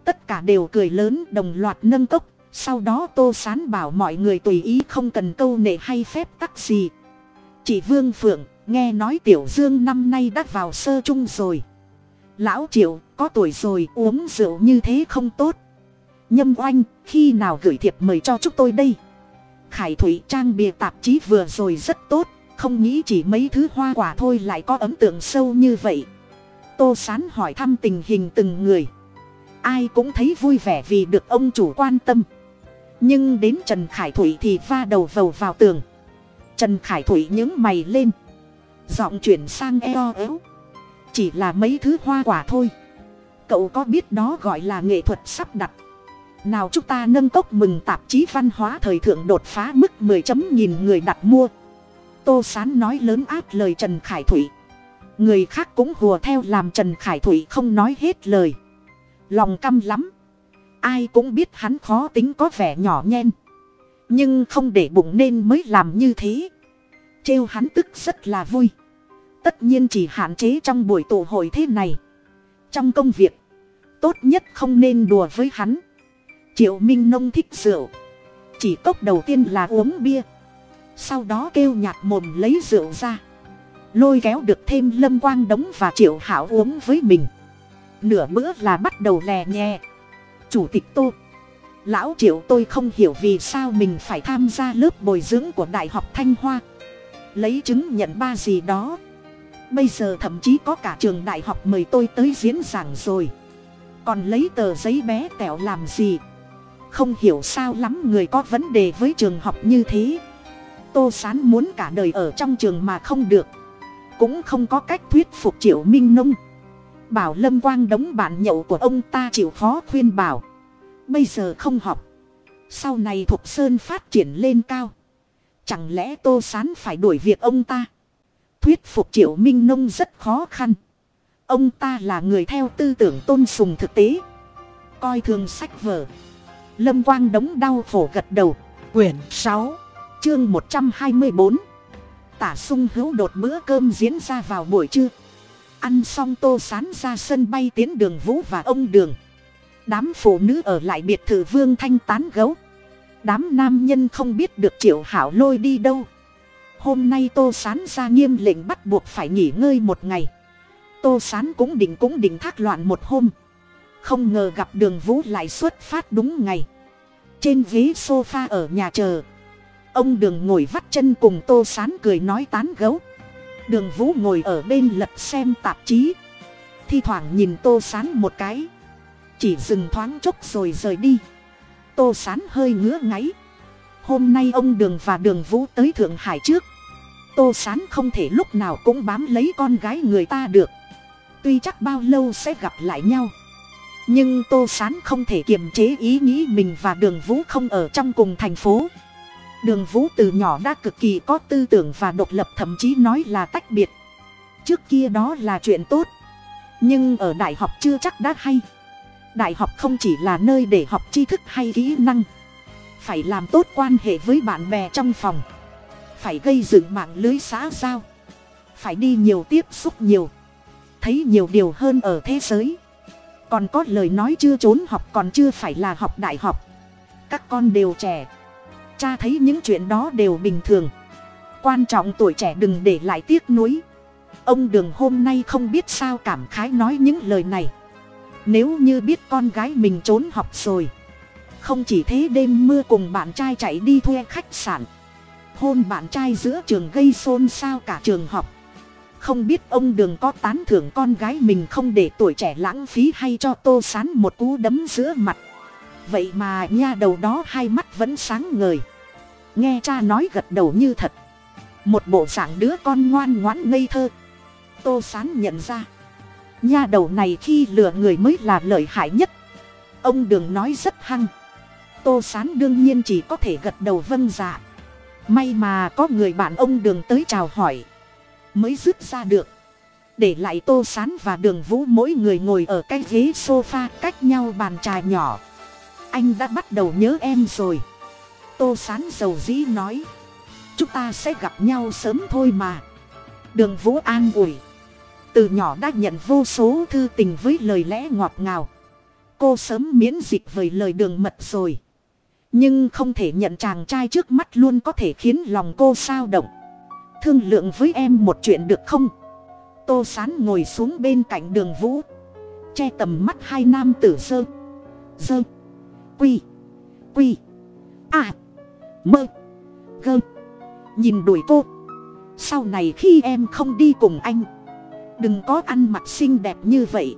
Tất cả đều cười lớn đồng loạt nâng cốc sau đó tô sán bảo mọi người tùy ý không cần câu nệ hay phép tắc gì. Chị vương phượng, nghe nói tiểu dương năm nay đã vào sơ chung rồi. Lão triệu, có tuổi rồi, uống rượu như thế không tốt. Nhâm oanh, khi nào gửi thiệp mời cho chúng tôi đây? Khải thủy trang bìa tạp chí vừa rồi rất tốt, không nghĩ chỉ mấy thứ hoa quả thôi lại có ấn tượng sâu như vậy. Tô sán hỏi thăm tình hình từng người. Ai cũng thấy vui vẻ vì được ông chủ quan tâm nhưng đến trần khải thủy thì va đầu vầu vào tường. Trần khải thủy những mày lên. Giọng chuyển sang eo ếu. Chỉ là mấy thứ hoa quả thôi. Cậu có biết đó gọi là nghệ thuật sắp đặt. Nào chúng ta nâng cốc mừng tạp chí văn hóa thời thượng đột phá mức mười chấm nghìn người đặt mua. Tô sán nói lớn át lời trần khải thủy. Người khác cũng hùa theo làm trần khải thủy không nói hết lời. Lòng căm lắm ai cũng biết hắn khó tính có vẻ nhỏ nhen. Nhưng không để bụng nên mới làm như thế. Trêu hắn tức rất là vui. Tất nhiên chỉ hạn chế trong buổi tụ hội thế này. Trong công việc, tốt nhất không nên đùa với hắn. Triệu minh nông thích rượu. Chỉ cốc đầu tiên là uống bia. Sau đó kêu nhạt mồm lấy rượu ra. Lôi kéo được thêm lâm quang đống và triệu hảo uống với mình. Nửa bữa là bắt đầu lè nhẹ chủ tịch tô. Lão triệu tôi không hiểu vì sao mình phải tham gia lớp bồi dưỡng của đại học thanh hoa. Lấy chứng nhận ba gì đó. Bây giờ thậm chí có cả trường đại học mời tôi tới diễn giảng rồi. Còn lấy tờ giấy bé tẹo làm gì? Không hiểu sao lắm người có vấn đề với trường học như thế. Tô sán muốn cả đời ở trong trường mà không được. Cũng không có cách thuyết phục triệu minh nông bảo lâm quang đống bạn nhậu của ông ta chịu khó khuyên bảo. Bây giờ không học. Sau này thục sơn phát triển lên cao. Chẳng lẽ tô sán phải đuổi việc ông ta? Thuyết phục triệu minh nông rất khó khăn. Ông ta là người theo tư tưởng tôn sùng thực tế. Coi thường sách vở. Lâm quang đống đau khổ gật đầu. Quyển sáu, chương một trăm hai mươi bốn. Tả sung hữu đột bữa cơm diễn ra vào buổi trưa ăn xong tô sán ra sân bay tiến đường vũ và ông đường. Đám phụ nữ ở lại biệt thự vương thanh tán gấu. Đám nam nhân không biết được triệu hảo lôi đi đâu. Hôm nay tô sán ra nghiêm lệnh bắt buộc phải nghỉ ngơi một ngày. Tô sán cũng định cũng định thác loạn một hôm. Không ngờ gặp đường vũ lại xuất phát đúng ngày. Trên ghế s o f a ở nhà chờ. Ông đường ngồi vắt chân cùng tô sán cười nói tán gấu đường vũ ngồi ở bên lật xem tạp chí. Thi thoảng nhìn tô sán một cái. Chỉ dừng thoáng chốc rồi rời đi. Tô sán hơi ngứa ngáy. Hôm nay ông đường và đường vũ tới thượng hải trước. Tô sán không thể lúc nào cũng bám lấy con gái người ta được. Tuy chắc bao lâu sẽ gặp lại nhau. Nhưng tô sán không thể kiềm chế ý nghĩ mình và đường vũ không ở trong cùng thành phố đường vũ từ nhỏ đã cực kỳ có tư tưởng và độc lập, thậm chí nói là tách biệt. Trước kia đó là chuyện tốt, nhưng ở đại học chưa chắc đã hay. Đại học không chỉ là nơi để học tri thức hay kỹ năng, phải làm tốt quan hệ với bạn bè trong phòng, phải gây dựng mạng lưới xã giao, phải đi nhiều tiếp xúc nhiều, thấy nhiều điều hơn ở thế giới. Còn có lời nói chưa trốn học còn chưa phải là học đại học. Các con đều trẻ cha thấy những chuyện đó đều bình thường. Quan trọng tuổi trẻ đừng để lại tiếc nuối. Ông đường hôm nay không biết sao cảm khái nói những lời này. Nếu như biết con gái mình trốn học rồi, không chỉ thế đêm mưa cùng bạn trai chạy đi thuê khách sạn, hôn bạn trai giữa trường gây xôn xao cả trường học. Không biết ông đường có tán thưởng con gái mình không để tuổi trẻ lãng phí hay cho tô sán một cú đấm giữa mặt vậy mà nha đầu đó hai mắt vẫn sáng ngời. Nghe cha nói gật đầu như thật. Một bộ dạng đứa con ngoan ngoãn ngây thơ. Tô sán nhận ra. Nha đầu này khi lừa người mới là lợi hại nhất. Ông đường nói rất hăng. Tô sán đương nhiên chỉ có thể gật đầu vâng dạ. May mà có người bạn ông đường tới chào hỏi. Mới dứt ra được. Để lại tô sán và đường vũ mỗi người ngồi ở cái ghế s o f a cách nhau bàn trà nhỏ anh đã bắt đầu nhớ em rồi. Tô sán dầu dĩ nói, chúng ta sẽ gặp nhau sớm thôi mà. Đường vũ an ủi, từ nhỏ đã nhận vô số thư tình với lời lẽ ngọt ngào. Cô sớm miễn dịch với lời đường mật rồi. Nhưng không thể nhận chàng trai trước mắt luôn có thể khiến lòng cô sao động. Thương lượng với em một chuyện được không? Tô sán ngồi xuống bên cạnh đường vũ, che tầm mắt hai nam tử sơ dơ quy. Quy. À mơ. Gơ. Nhìn đuổi cô. Sau này khi em không đi cùng anh, đừng có ăn mặc xinh đẹp như vậy.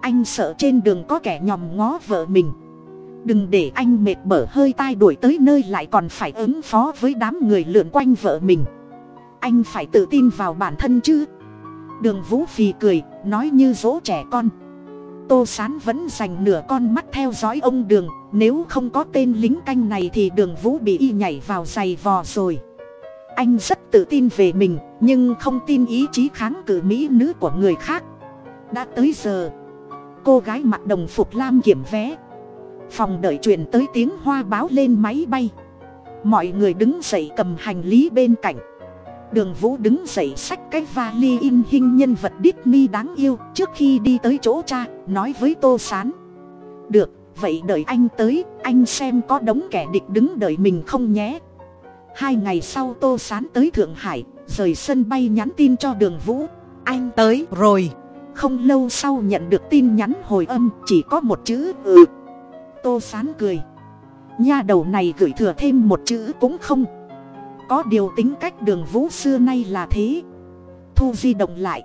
Anh sợ trên đường có kẻ nhòm ngó vợ mình. Đừng để anh mệt bở hơi tai đuổi tới nơi lại còn phải ứng phó với đám người lượn quanh vợ mình. Anh phải tự tin vào bản thân chứ. Đường vũ phì cười, nói như dỗ trẻ con tô sán vẫn dành nửa con mắt theo dõi ông đường, nếu không có tên lính canh này thì đường vũ bị y nhảy vào giày vò rồi. Anh rất tự tin về mình, nhưng không tin ý chí kháng cự mỹ nữ của người khác. Đã tới giờ, cô gái mặc đồng phục lam kiểm vé. Phòng đợi truyền tới tiếng hoa báo lên máy bay. Mọi người đứng dậy cầm hành lý bên cạnh đường vũ đứng dậy xách cái vali in hình nhân vật Disney đáng yêu, trước khi đi tới chỗ cha, nói với tô s á n được, vậy đợi anh tới, anh xem có đống kẻ địch đứng đợi mình không nhé. Hai ngày sau tô s á n tới thượng hải, rời sân bay nhắn tin cho đường vũ. Anh tới rồi. Không lâu sau nhận được tin nhắn hồi âm, chỉ có một chữ ừ. Tô s á n cười. Nha đầu này gửi thừa thêm một chữ cũng không có điều tính cách đường vũ xưa nay là thế. Thu di động lại.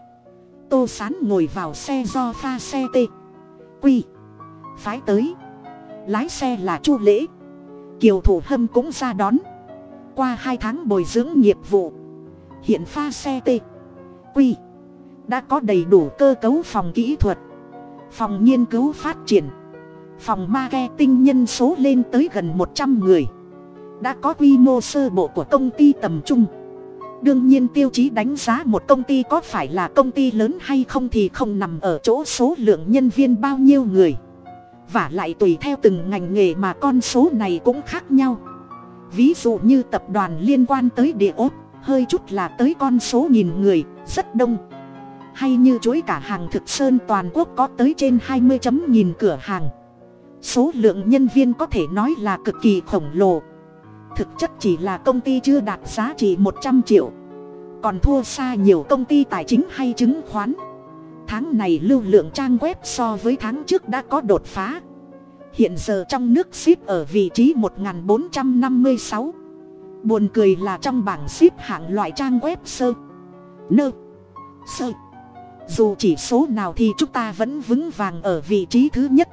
Tô sán ngồi vào xe do pha xe t quy. Phái tới. Lái xe là chu lễ. Kiều thủ hâm cũng ra đón. Qua hai tháng bồi dưỡng nghiệp vụ. Hiện pha xe t quy. Đã có đầy đủ cơ cấu phòng kỹ thuật. Phòng nghiên cứu phát triển. Phòng ma ghe tinh nhân số lên tới gần một trăm người đã có quy mô sơ bộ của công ty tầm trung. Đương nhiên tiêu chí đánh giá một công ty có phải là công ty lớn hay không thì không nằm ở chỗ số lượng nhân viên bao nhiêu người. Và lại tùy theo từng ngành nghề mà con số này cũng khác nhau. Ví dụ như tập đoàn liên quan tới địa ốt hơi chút là tới con số nghìn người, rất đông. Hay như chuỗi cả hàng thực sơn toàn quốc có tới trên hai mươi chấm nghìn cửa hàng. Số lượng nhân viên có thể nói là cực kỳ khổng lồ thực chất chỉ là công ty chưa đạt giá trị một trăm triệu. Còn thua xa nhiều công ty tài chính hay chứng khoán. Tháng này lưu lượng trang web so với tháng trước đã có đột phá. Hiện giờ trong nước ship ở vị trí một bốn trăm năm mươi sáu. Buồn cười là trong bảng ship hạng loại trang web sơ, nơ, sơ. Dù chỉ số nào thì chúng ta vẫn vững vàng ở vị trí thứ nhất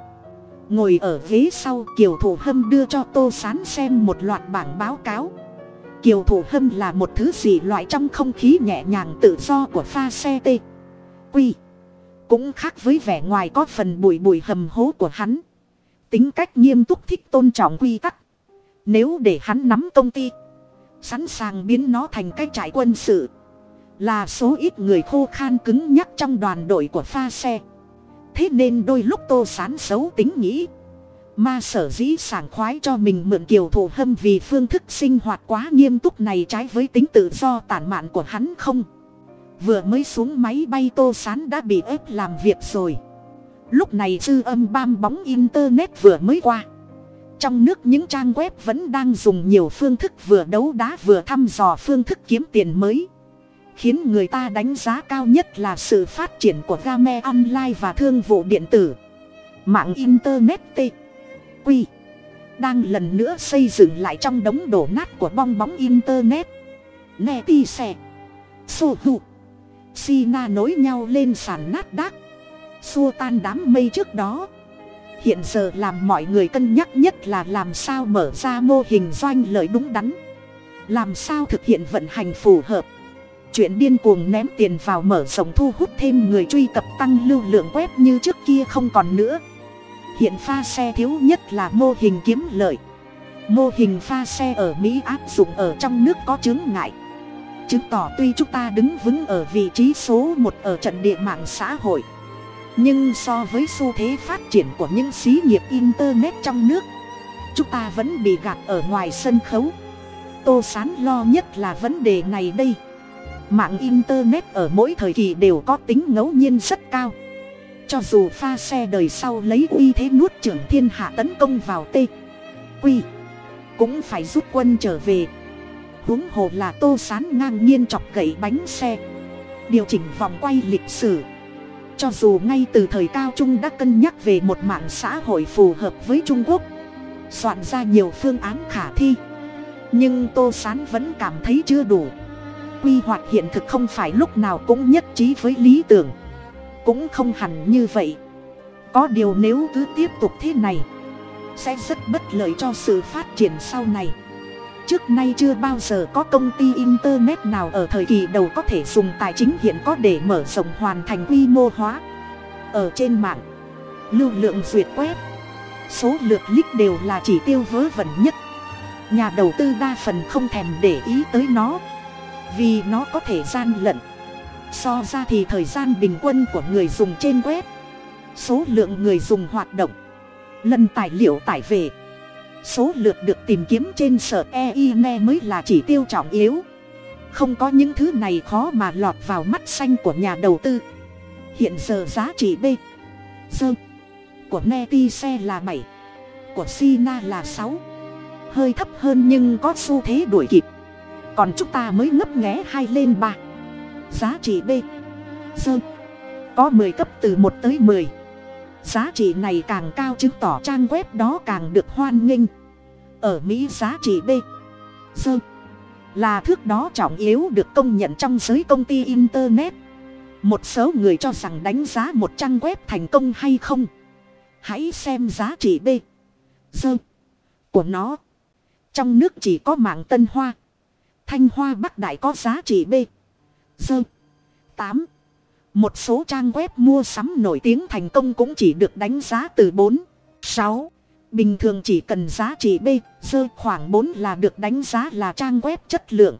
ngồi ở ghế sau, kiều thủ hâm đưa cho tô sán xem một loạt bảng báo cáo. Kiều thủ hâm là một thứ gì loại trong không khí nhẹ nhàng tự do của pha xe t? Quy. Cũng khác với vẻ ngoài có phần bụi bụi hầm hố của hắn. Tính cách nghiêm túc thích tôn trọng quy tắc. Nếu để hắn nắm công ty, sẵn sàng biến nó thành cái trại quân sự, là số ít người khô khan cứng nhắc trong đoàn đội của pha xe thế nên đôi lúc tô sán xấu tính nghĩ. Ma sở dĩ sảng khoái cho mình mượn kiều thủ hâm vì phương thức sinh hoạt quá nghiêm túc này trái với tính tự do tản mạn của hắn không? Vừa mới xuống máy bay tô sán đã bị ép làm việc rồi. Lúc này dư âm bam bóng internet vừa mới qua. Trong nước những trang web vẫn đang dùng nhiều phương thức vừa đấu đá vừa thăm dò phương thức kiếm tiền mới khiến người ta đánh giá cao nhất là sự phát triển của game online và thương vụ điện tử. Mạng internet t. Quy đang lần nữa xây dựng lại trong đống đổ nát của bong bóng internet. Ne ti xè xô hụ sina nối nhau lên sàn nát đác. Xua tan đám mây trước đó. Hiện giờ làm mọi người cân nhắc nhất là làm sao mở ra mô hình doanh lợi đúng đắn. Làm sao thực hiện vận hành phù hợp chuyện điên cuồng ném tiền vào mở rộng thu hút thêm người truy cập tăng lưu lượng web như trước kia không còn nữa. Hiện pha xe thiếu nhất là mô hình kiếm lợi. Mô hình pha xe ở mỹ áp dụng ở trong nước có chướng ngại. Chứng tỏ tuy chúng ta đứng vững ở vị trí số một ở trận địa mạng xã hội, nhưng so với xu thế phát triển của những xí nghiệp internet trong nước, chúng ta vẫn bị gạt ở ngoài sân khấu. Tô sán lo nhất là vấn đề này đây mạng internet ở mỗi thời kỳ đều có tính ngẫu nhiên rất cao. Cho dù pha xe đời sau lấy uy thế nuốt trưởng thiên hạ tấn công vào t quy cũng phải rút quân trở về. Huống hồ là tô sán ngang nhiên chọc gậy bánh xe, điều chỉnh vòng quay lịch sử. Cho dù ngay từ thời cao trung đã cân nhắc về một mạng xã hội phù hợp với trung quốc, soạn ra nhiều phương án khả thi, nhưng tô sán vẫn cảm thấy chưa đủ quy hoạch hiện thực không phải lúc nào cũng nhất trí với lý tưởng. Cũng không hẳn như vậy. Có điều nếu cứ tiếp tục thế này, sẽ rất bất lợi cho sự phát triển sau này. Trước nay chưa bao giờ có công ty internet nào ở thời kỳ đầu có thể dùng tài chính hiện có để mở rộng hoàn thành quy mô hóa. Ở trên mạng, lưu lượng duyệt web, số lượt lít đều là chỉ tiêu vớ vẩn nhất. Nhà đầu tư đa phần không thèm để ý tới nó vì nó có thể gian lận. So ra thì thời gian bình quân của người dùng trên web, số lượng người dùng hoạt động, lần tài liệu tải về, số lượt được tìm kiếm trên sở eine mới là chỉ tiêu trọng yếu. Không có những thứ này khó mà lọt vào mắt xanh của nhà đầu tư. Hiện giờ giá trị b dơ của neti xe là bảy, của sina là sáu. Hơi thấp hơn nhưng có xu thế đuổi kịp còn chúng ta mới ngấp nghé hai lên ba. Giá trị b. Dơ có mười cấp từ một tới mười. Giá trị này càng cao chứng tỏ trang web đó càng được hoan nghênh. Ở mỹ giá trị b. Dơ là thước đó trọng yếu được công nhận trong giới công ty internet. Một số người cho rằng đánh giá một trang web thành công hay không? Hãy xem giá trị b. Dơ của nó. Trong nước chỉ có mạng tân hoa thanh hoa bắc đại có giá trị b. Dơ 8. một số trang web mua sắm nổi tiếng thành công cũng chỉ được đánh giá từ bốn, sáu. Bình thường chỉ cần giá trị b dơ khoảng 4 là được đánh giá là trang web chất lượng.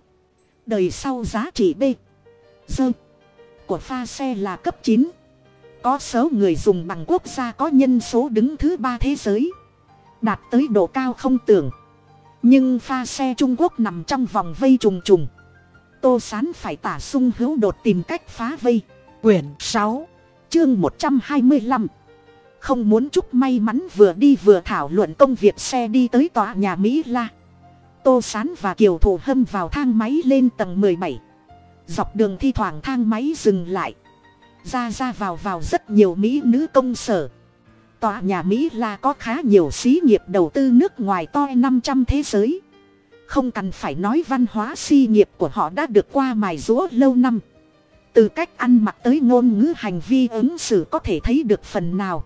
Đời sau giá trị b dơ của pha xe là cấp 9. có số người dùng bằng quốc gia có nhân số đứng thứ ba thế giới. Đạt tới độ cao không tưởng nhưng pha xe trung quốc nằm trong vòng vây trùng trùng. Tô sán phải tả sung hữu đột tìm cách phá vây. Quyển sáu, chương một trăm hai mươi lăm. Không muốn chúc may mắn vừa đi vừa thảo luận công việc xe đi tới tòa nhà mỹ la. Tô sán và kiều thủ hâm vào thang máy lên tầng mười bảy. Dọc đường thi thoảng thang máy dừng lại. Ra ra vào vào rất nhiều mỹ nữ công sở tòa nhà mỹ la có khá nhiều xí nghiệp đầu tư nước ngoài to năm trăm thế giới. Không cần phải nói văn hóa si nghiệp của họ đã được qua mài rũa lâu năm. Từ cách ăn mặc tới ngôn ngữ hành vi ứng xử có thể thấy được phần nào.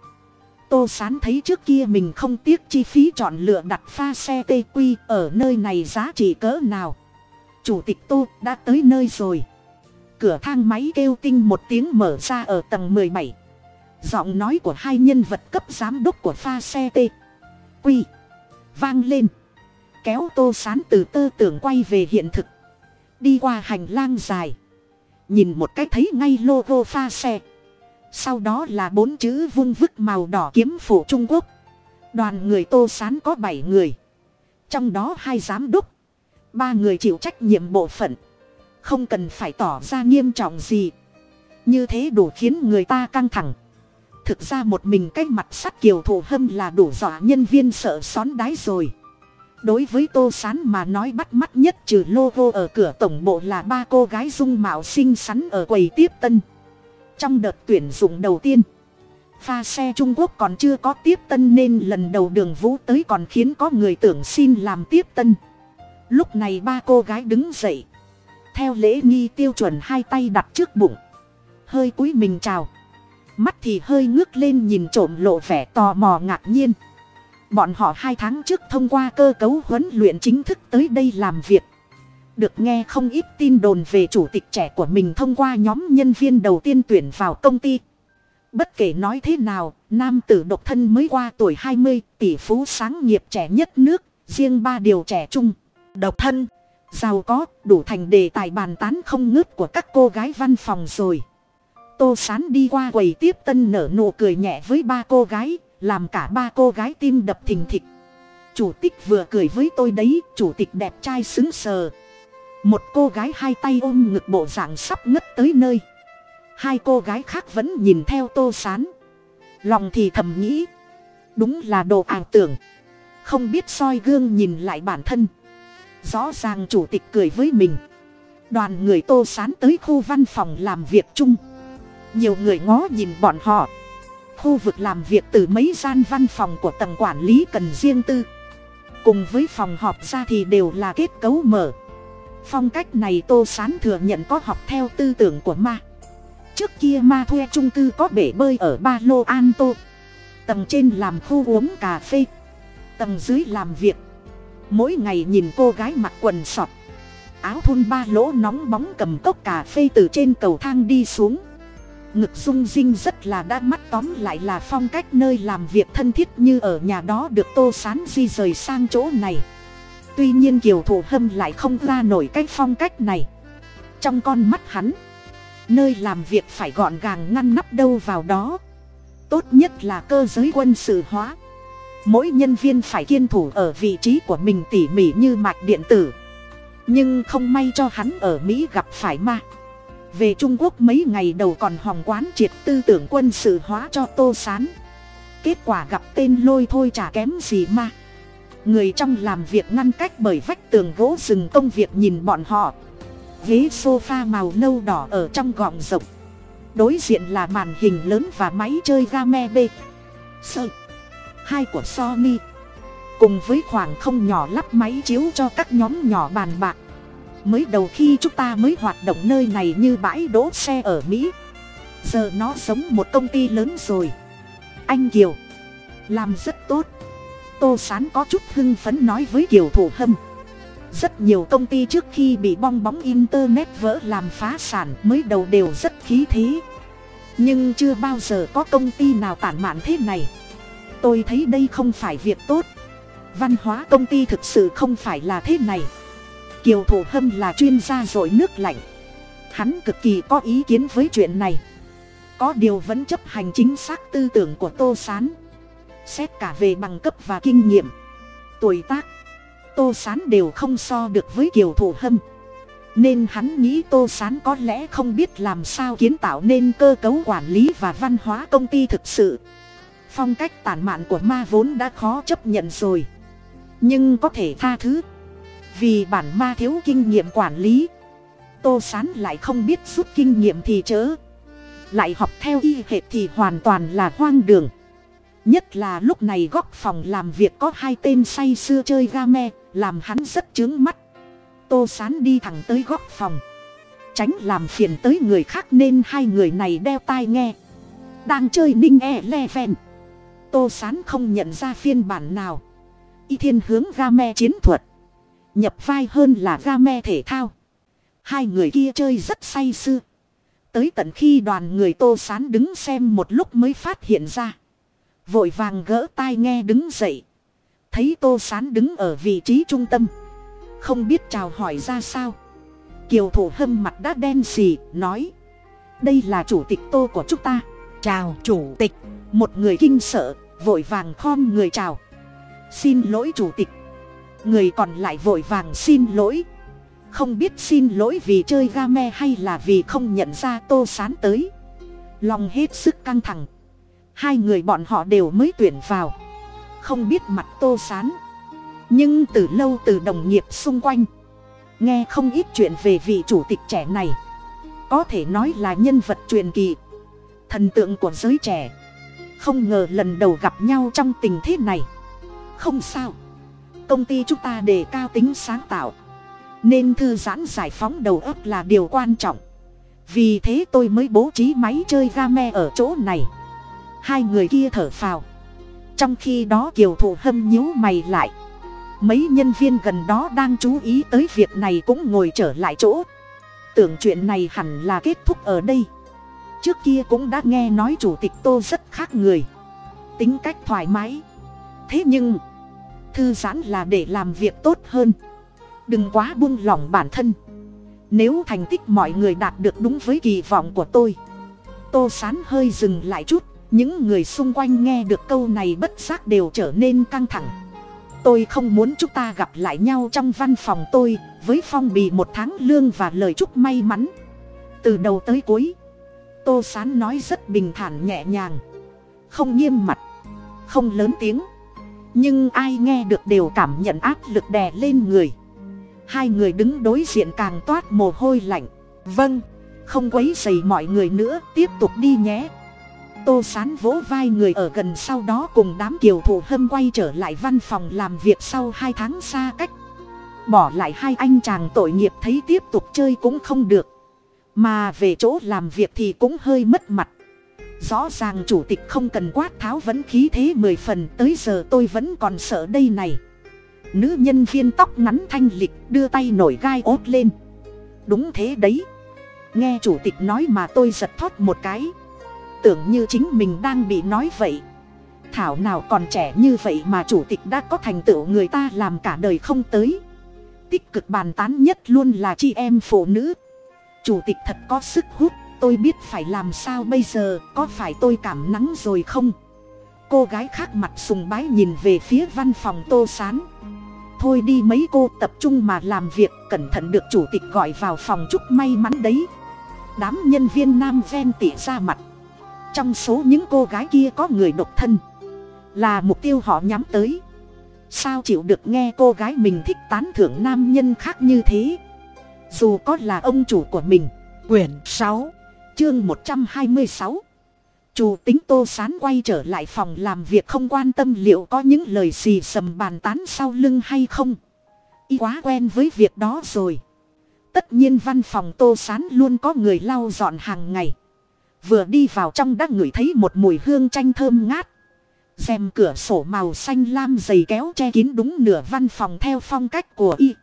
Tô sán thấy trước kia mình không tiếc chi phí chọn lựa đặt pha xe tq quy ở nơi này giá trị cỡ nào. Chủ tịch tô đã tới nơi rồi. Cửa thang máy kêu tinh một tiếng mở ra ở tầng mười bảy giọng nói của hai nhân vật cấp giám đốc của pha xe t. Quy vang lên. Kéo tô sán từ tơ tưởng quay về hiện thực. Đi qua hành lang dài. Nhìn một cái thấy ngay logo pha xe. Sau đó là bốn chữ vung vức màu đỏ kiếm phủ trung quốc. Đoàn người tô sán có bảy người. Trong đó hai giám đốc. Ba người chịu trách nhiệm bộ phận. Không cần phải tỏ ra nghiêm trọng gì. Như thế đủ khiến người ta căng thẳng thực ra một mình cái mặt sắt kiều thủ hâm là đủ dọa nhân viên sợ xón đái rồi. Đối với tô s á n mà nói bắt mắt nhất trừ logo ở cửa tổng bộ là ba cô gái dung mạo xinh xắn ở quầy tiếp tân. Trong đợt tuyển dụng đầu tiên, pha xe trung quốc còn chưa có tiếp tân nên lần đầu đường vũ tới còn khiến có người tưởng xin làm tiếp tân. Lúc này ba cô gái đứng dậy, theo lễ nghi tiêu chuẩn hai tay đặt trước bụng, hơi cúi mình chào mắt thì hơi ngước lên nhìn trộm lộ vẻ tò mò ngạc nhiên. Bọn họ hai tháng trước thông qua cơ cấu huấn luyện chính thức tới đây làm việc. Được nghe không ít tin đồn về chủ tịch trẻ của mình thông qua nhóm nhân viên đầu tiên tuyển vào công ty. Bất kể nói thế nào, nam tử độc thân mới qua tuổi hai mươi, tỷ phú sáng nghiệp trẻ nhất nước, riêng ba điều trẻ trung. Độc thân, giàu có, đủ thành đề tài bàn tán không ngớt của các cô gái văn phòng rồi tô sán đi qua quầy tiếp tân nở nụ cười nhẹ với ba cô gái, làm cả ba cô gái tim đập thình thịch. Chủ tịch vừa cười với tôi đấy, chủ tịch đẹp trai xứng sờ. Một cô gái hai tay ôm ngực bộ dạng sắp ngất tới nơi. Hai cô gái khác vẫn nhìn theo tô sán. Lòng thì thầm nghĩ, đúng là đồ ảo tưởng. Không biết soi gương nhìn lại bản thân. Rõ ràng chủ tịch cười với mình. Đoàn người tô sán tới khu văn phòng làm việc chung nhiều người ngó nhìn bọn họ. Khu vực làm việc từ mấy gian văn phòng của tầng quản lý cần riêng tư. Cùng với phòng họp ra thì đều là kết cấu mở. Phong cách này tô sán thừa nhận có học theo tư tưởng của ma. Trước kia ma thuê trung cư có bể bơi ở ba lô an tô. Tầng trên làm khu uống cà phê. Tầng dưới làm việc. Mỗi ngày nhìn cô gái mặc quần sọt. Áo thun ba lỗ nóng bóng cầm cốc cà phê từ trên cầu thang đi xuống ngực rung rinh rất là đã mắt, tóm lại là phong cách nơi làm việc thân thiết như ở nhà đó được tô sán di rời sang chỗ này. Tuy nhiên kiều thủ hâm lại không ra nổi cái phong cách này. Trong con mắt hắn, nơi làm việc phải gọn gàng ngăn nắp đâu vào đó. Tốt nhất là cơ giới quân sự hóa. Mỗi nhân viên phải kiên thủ ở vị trí của mình tỉ mỉ như mạch điện tử. Nhưng không may cho hắn ở mỹ gặp phải ma về trung quốc mấy ngày đầu còn hòng quán triệt tư tưởng quân sự hóa cho tô s á n kết quả gặp tên lôi thôi chả kém gì mà. Người trong làm việc ngăn cách bởi vách tường gỗ rừng công việc nhìn bọn họ. Ghế s o f a màu nâu đỏ ở trong gọng rộng. Đối diện là màn hình lớn và máy chơi game b sơ. Hai của sony. Cùng với khoảng không nhỏ lắp máy chiếu cho các nhóm nhỏ bàn bạc mới đầu khi chúng ta mới hoạt động nơi này như bãi đỗ xe ở mỹ. Giờ nó giống một công ty lớn rồi. Anh kiều, làm rất tốt. Tô sán có chút hưng phấn nói với kiều thủ hâm. Rất nhiều công ty trước khi bị bong bóng internet vỡ làm phá sản mới đầu đều rất khí thế. Nhưng chưa bao giờ có công ty nào tản mạn thế này. Tôi thấy đây không phải việc tốt. Văn hóa công ty thực sự không phải là thế này kiều thủ hâm là chuyên gia rồi nước lạnh. Hắn cực kỳ có ý kiến với chuyện này. Có điều vẫn chấp hành chính xác tư tưởng của tô s á n xét cả về bằng cấp và kinh nghiệm, tuổi tác, tô s á n đều không so được với kiều thủ hâm. Nên hắn nghĩ tô s á n có lẽ không biết làm sao kiến tạo nên cơ cấu quản lý và văn hóa công ty thực sự. Phong cách tản mạn của ma vốn đã khó chấp nhận rồi. Nhưng có thể tha thứ vì bản ma thiếu kinh nghiệm quản lý, tô sán lại không biết rút kinh nghiệm thì chớ. Lại học theo y hệt thì hoàn toàn là hoang đường. Nhất là lúc này góc phòng làm việc có hai tên say sưa chơi game làm hắn rất chướng mắt. Tô sán đi thẳng tới góc phòng. Tránh làm phiền tới người khác nên hai người này đeo tai nghe. Đang chơi ninh e le ven tô sán không nhận ra phiên bản nào. Y thiên hướng game chiến thuật nhập vai hơn là ga me thể thao. Hai người kia chơi rất say sưa. Tới tận khi đoàn người tô sán đứng xem một lúc mới phát hiện ra. Vội vàng gỡ tai nghe đứng dậy. Thấy tô sán đứng ở vị trí trung tâm. Không biết chào hỏi ra sao. Kiều thủ hâm mặt đã đen xì nói. Đây là chủ tịch tô của chúng ta. Chào chủ tịch. Một người kinh sợ vội vàng khom người chào. Xin lỗi chủ tịch người còn lại vội vàng xin lỗi. Không biết xin lỗi vì chơi game hay là vì không nhận ra tô sán tới. Lòng hết sức căng thẳng. Hai người bọn họ đều mới tuyển vào. Không biết mặt tô sán. Nhưng từ lâu từ đồng nghiệp xung quanh. Nghe không ít chuyện về vị chủ tịch trẻ này. Có thể nói là nhân vật truyền kỳ. Thần tượng của giới trẻ. Không ngờ lần đầu gặp nhau trong tình thế này. Không sao công ty chúng ta đề cao tính sáng tạo. Nên thư giãn giải phóng đầu óc là điều quan trọng. Vì thế tôi mới bố trí máy chơi game ở chỗ này. Hai người kia thở phào. Trong khi đó kiều thụ hâm nhíu mày lại. Mấy nhân viên gần đó đang chú ý tới việc này cũng ngồi trở lại chỗ. Tưởng chuyện này hẳn là kết thúc ở đây. Trước kia cũng đã nghe nói chủ tịch tô rất khác người. Tính cách thoải mái. Thế nhưng thư giãn là để làm việc tốt hơn. Đừng quá buông lỏng bản thân. Nếu thành tích mọi người đạt được đúng với kỳ vọng của tôi, tô sán hơi dừng lại chút. Những người xung quanh nghe được câu này bất giác đều trở nên căng thẳng. Tôi không muốn chúng ta gặp lại nhau trong văn phòng tôi, với phong bì một tháng lương và lời chúc may mắn. Từ đầu tới cuối, tô sán nói rất bình thản nhẹ nhàng, không nghiêm mặt, không lớn tiếng nhưng ai nghe được đều cảm nhận áp lực đè lên người. Hai người đứng đối diện càng toát mồ hôi lạnh. Vâng không quấy dày mọi người nữa, tiếp tục đi nhé. Tô sán vỗ vai người ở gần sau đó cùng đám kiều thủ hâm quay trở lại văn phòng làm việc sau hai tháng xa cách. Bỏ lại hai anh chàng tội nghiệp thấy tiếp tục chơi cũng không được. Mà về chỗ làm việc thì cũng hơi mất mặt rõ ràng chủ tịch không cần quát tháo vẫn khí thế mười phần, tới giờ tôi vẫn còn sợ đây này. Nữ nhân viên tóc ngắn thanh lịch đưa tay nổi gai ốt lên. Đúng thế đấy. Nghe chủ tịch nói mà tôi giật thoát một cái. Tưởng như chính mình đang bị nói vậy. Thảo nào còn trẻ như vậy mà chủ tịch đã có thành tựu người ta làm cả đời không tới. Tích cực bàn tán nhất luôn là chị em phụ nữ. Chủ tịch thật có sức hút tôi biết phải làm sao bây giờ, có phải tôi cảm nắng rồi không? Cô gái khác mặt sùng bái nhìn về phía văn phòng tô s á n thôi đi mấy cô, tập trung mà làm việc, cẩn thận được chủ tịch gọi vào phòng chúc may mắn đấy. Đám nhân viên nam ven tỉa ra mặt. Trong số những cô gái kia có người độc thân. Là mục tiêu họ nhắm tới. Sao chịu được nghe cô gái mình thích tán thưởng nam nhân khác như thế? Dù có là ông chủ của mình. Quyển sáu chương một trăm hai mươi sáu. Chủ tính tô sán quay trở lại phòng làm việc không quan tâm liệu có những lời xì xầm bàn tán sau lưng hay không. Y quá quen với việc đó rồi. Tất nhiên văn phòng tô sán luôn có người lau dọn hàng ngày. Vừa đi vào trong đã ngửi thấy một mùi hương chanh thơm ngát. Rèm cửa sổ màu xanh lam dày kéo che kín đúng nửa văn phòng theo phong cách của y.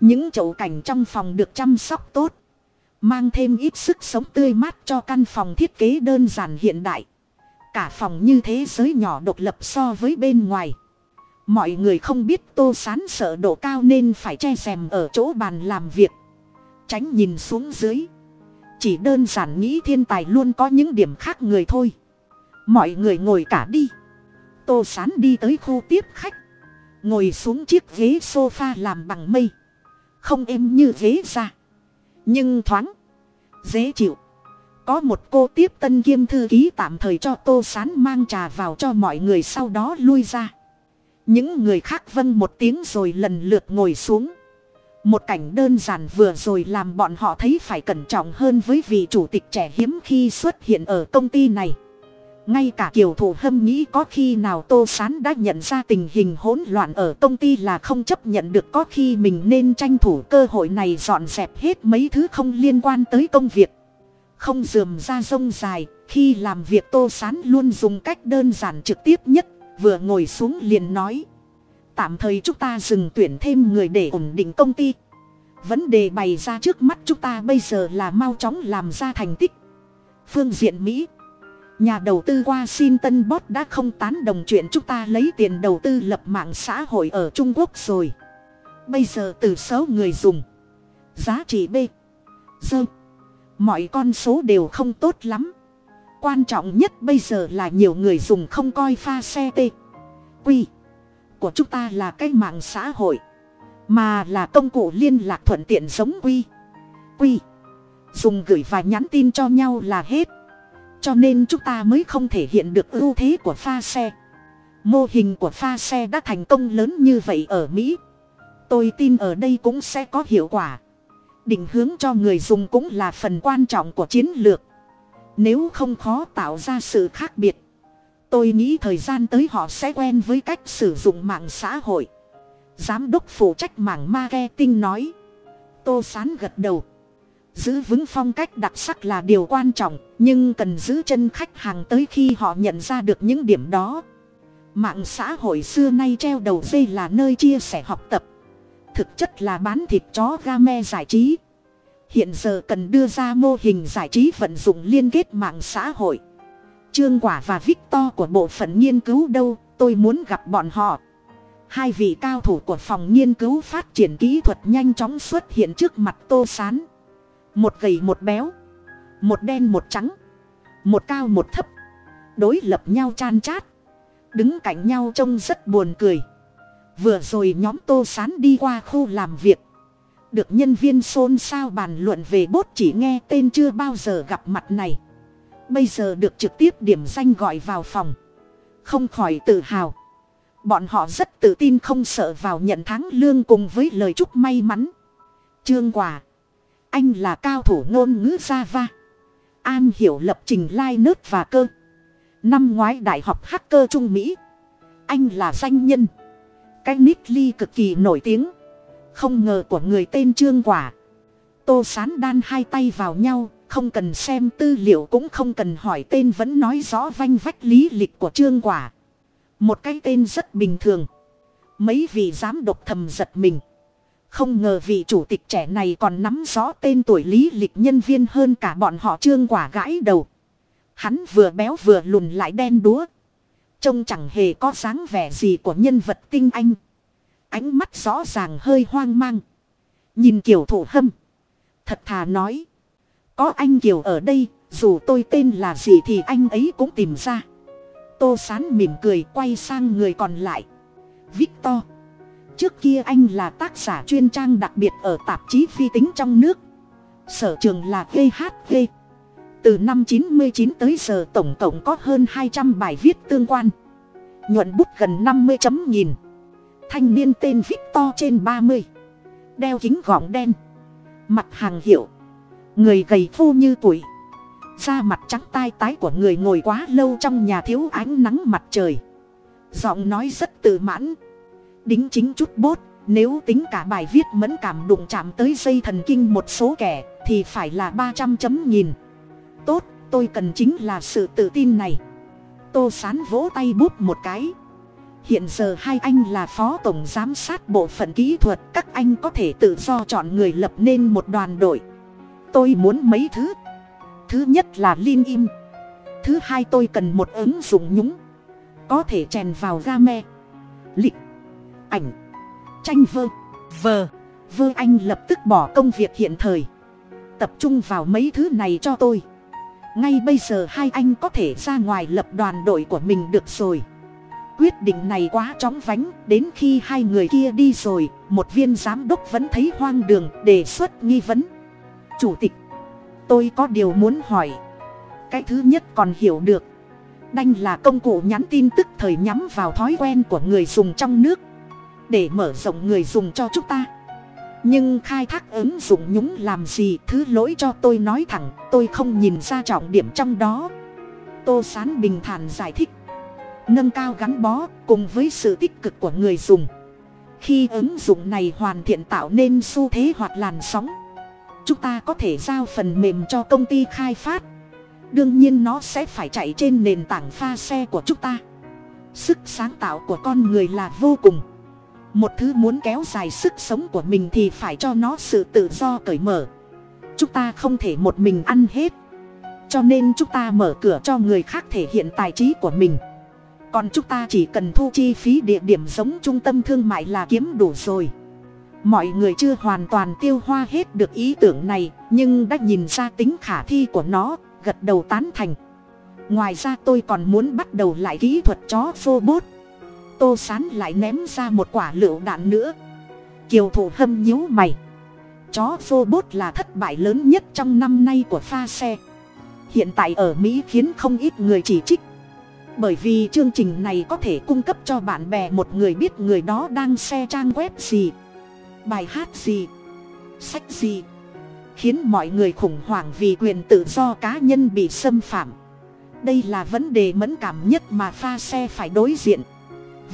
Những chậu cảnh trong phòng được chăm sóc tốt mang thêm ít sức sống tươi mát cho căn phòng thiết kế đơn giản hiện đại. Cả phòng như thế giới nhỏ độc lập so với bên ngoài. Mọi người không biết tô sán sợ độ cao nên phải che rèm ở chỗ bàn làm việc. Tránh nhìn xuống dưới. Chỉ đơn giản nghĩ thiên tài luôn có những điểm khác người thôi. Mọi người ngồi cả đi. Tô sán đi tới khu tiếp khách. Ngồi xuống chiếc ghế sofa làm bằng mây. Không êm như ghế ra nhưng thoáng, dễ chịu. Có một cô tiếp tân kiêm thư ký tạm thời cho tô sán mang trà vào cho mọi người sau đó lui ra. Những người khác vâng một tiếng rồi lần lượt ngồi xuống. Một cảnh đơn giản vừa rồi làm bọn họ thấy phải cẩn trọng hơn với vị chủ tịch trẻ hiếm khi xuất hiện ở công ty này ngay cả kiều thủ hâm nghĩ có khi nào tô sán đã nhận ra tình hình hỗn loạn ở công ty là không chấp nhận được có khi mình nên tranh thủ cơ hội này dọn dẹp hết mấy thứ không liên quan tới công việc. Không dườm ra rông dài, khi làm việc tô sán luôn dùng cách đơn giản trực tiếp nhất, vừa ngồi xuống liền nói. Tạm thời chúng ta dừng tuyển thêm người để ổn định công ty. Vấn đề bày ra trước mắt chúng ta bây giờ là mau chóng làm ra thành tích. Phương diện mỹ nhà đầu tư washington bot đã không tán đồng chuyện chúng ta lấy tiền đầu tư lập mạng xã hội ở trung quốc rồi. Bây giờ từ số người dùng, giá trị b dơ mọi con số đều không tốt lắm. Quan trọng nhất bây giờ là nhiều người dùng không coi pha xe t quy của chúng ta là cái mạng xã hội, mà là công cụ liên lạc thuận tiện giống quy quy dùng gửi và nhắn tin cho nhau là hết cho nên chúng ta mới không thể hiện được ưu thế của pha xe. Mô hình của pha xe đã thành công lớn như vậy ở mỹ. Tôi tin ở đây cũng sẽ có hiệu quả. Định hướng cho người dùng cũng là phần quan trọng của chiến lược. Nếu không khó tạo ra sự khác biệt, tôi nghĩ thời gian tới họ sẽ quen với cách sử dụng mạng xã hội. Giám đốc phụ trách mảng marketing nói, tô sán gật đầu giữ vững phong cách đặc sắc là điều quan trọng, nhưng cần giữ chân khách hàng tới khi họ nhận ra được những điểm đó. Mạng xã hội xưa nay treo đầu dây là nơi chia sẻ học tập, thực chất là bán thịt chó game giải trí. Hiện giờ cần đưa ra mô hình giải trí vận dụng liên kết mạng xã hội. Trương quả và victor của bộ phận nghiên cứu đâu, tôi muốn gặp bọn họ. Hai vị cao thủ của phòng nghiên cứu phát triển kỹ thuật nhanh chóng xuất hiện trước mặt tô sán một gầy một béo. Một đen một trắng. Một cao một thấp. Đối lập nhau chan chát. Đứng cạnh nhau trông rất buồn cười. Vừa rồi nhóm tô sán đi qua khu làm việc. Được nhân viên xôn xao bàn luận về bốt chỉ nghe tên chưa bao giờ gặp mặt này. Bây giờ được trực tiếp điểm danh gọi vào phòng. Không khỏi tự hào. Bọn họ rất tự tin không sợ vào nhận tháng lương cùng với lời chúc may mắn. Trương quả anh là cao thủ ngôn ngữ java an hiểu lập trình lai nớt và cơ năm ngoái đại học hacker trung mỹ anh là danh nhân cái nick ly cực kỳ nổi tiếng không ngờ của người tên trương quả tô sán đan hai tay vào nhau, không cần xem tư liệu cũng không cần hỏi tên vẫn nói rõ vanh vách lý lịch của trương quả. Một cái tên rất bình thường. Mấy vị dám độc thầm giật mình. Không ngờ vị chủ tịch trẻ này còn nắm rõ tên tuổi lý lịch nhân viên hơn cả bọn họ trương quả gãi đầu. Hắn vừa béo vừa lùn lại đen đúa. Trông chẳng hề có dáng vẻ gì của nhân vật tinh anh. Ánh mắt rõ ràng hơi hoang mang. Nhìn kiểu thủ hâm. Thật thà nói. Có anh Kiều ở đây, dù tôi tên là gì thì anh ấy cũng tìm ra. Tô Sán mỉm cười quay sang người còn lại. Victor. Trước kia anh là tác giả chuyên trang đặc biệt ở tạp chí phi tính trong nước. Sở trường là GHG. Từ năm 99 tới giờ tổng cộng có hơn 200 bài viết tương quan. Nhuận bút gần 50 chấm nghìn. Thanh niên tên Victor trên 30. Đeo kính gọng đen. Mặt hàng hiệu. Người gầy phu như tuổi. Da mặt trắng tai tái của người ngồi quá lâu trong nhà thiếu ánh nắng mặt trời. Giọng nói rất tự mãn. Đính chính chút bốt. Nếu tính cả bài viết mẫn cảm đụng chạm tới dây thần kinh một số kẻ thì phải là 300 chấm nghìn. Tốt, tôi cần chính là sự tự tin này. Tô sán vỗ tay bút một cái. Hiện giờ hai anh là phó tổng giám sát bộ phận kỹ thuật, các anh có thể tự do chọn người lập nên một đoàn đội. Tôi muốn mấy thứ. Thứ nhất là Linh im. Thứ hai tôi cần một ứng dụng nhúng. Có thể chèn vào game. Lịch. Ảnh. Tranh vơ. Vờ. Vơ anh lập tức bỏ công việc hiện thời. Tập trung vào mấy thứ này cho tôi. Ngay bây giờ hai anh có thể ra ngoài lập đoàn đội của mình được rồi quyết định này quá chóng vánh, đến khi hai người kia đi rồi, một viên giám đốc vẫn thấy hoang đường, đề xuất nghi vấn chủ tịch, tôi có điều muốn hỏi cái thứ nhất còn hiểu được đanh là công cụ nhắn tin tức thời nhắm vào thói quen của người dùng trong nước để mở rộng người dùng cho chúng ta. Nhưng khai thác ứng dụng nhúng làm gì thứ lỗi cho tôi nói thẳng, tôi không nhìn ra trọng điểm trong đó. Tô sán bình thản giải thích. Nâng cao gắn bó cùng với sự tích cực của người dùng. Khi ứng dụng này hoàn thiện tạo nên xu thế hoặc làn sóng, chúng ta có thể giao phần mềm cho công ty khai phát. Đương nhiên nó sẽ phải chạy trên nền tảng pha xe của chúng ta. Sức sáng tạo của con người là vô cùng một thứ muốn kéo dài sức sống của mình thì phải cho nó sự tự do cởi mở. Chúng ta không thể một mình ăn hết. Cho nên chúng ta mở cửa cho người khác thể hiện tài trí của mình. Còn chúng ta chỉ cần thu chi phí địa điểm giống trung tâm thương mại là kiếm đủ rồi. Mọi người chưa hoàn toàn tiêu hoa hết được ý tưởng này, nhưng đã nhìn ra tính khả thi của nó, gật đầu tán thành. Ngoài ra tôi còn muốn bắt đầu lại kỹ thuật chó phô bốt tô sán lại ném ra một quả lựu đạn nữa. Kiều thủ hâm nhíu mày. Chó vô bốt là thất bại lớn nhất trong năm nay của pha xe. Hiện tại ở mỹ khiến không ít người chỉ trích. Bởi vì chương trình này có thể cung cấp cho bạn bè một người biết người đó đang xe trang web gì, bài hát gì, sách gì, khiến mọi người khủng hoảng vì quyền tự do cá nhân bị xâm phạm. Đây là vấn đề mẫn cảm nhất mà pha xe phải đối diện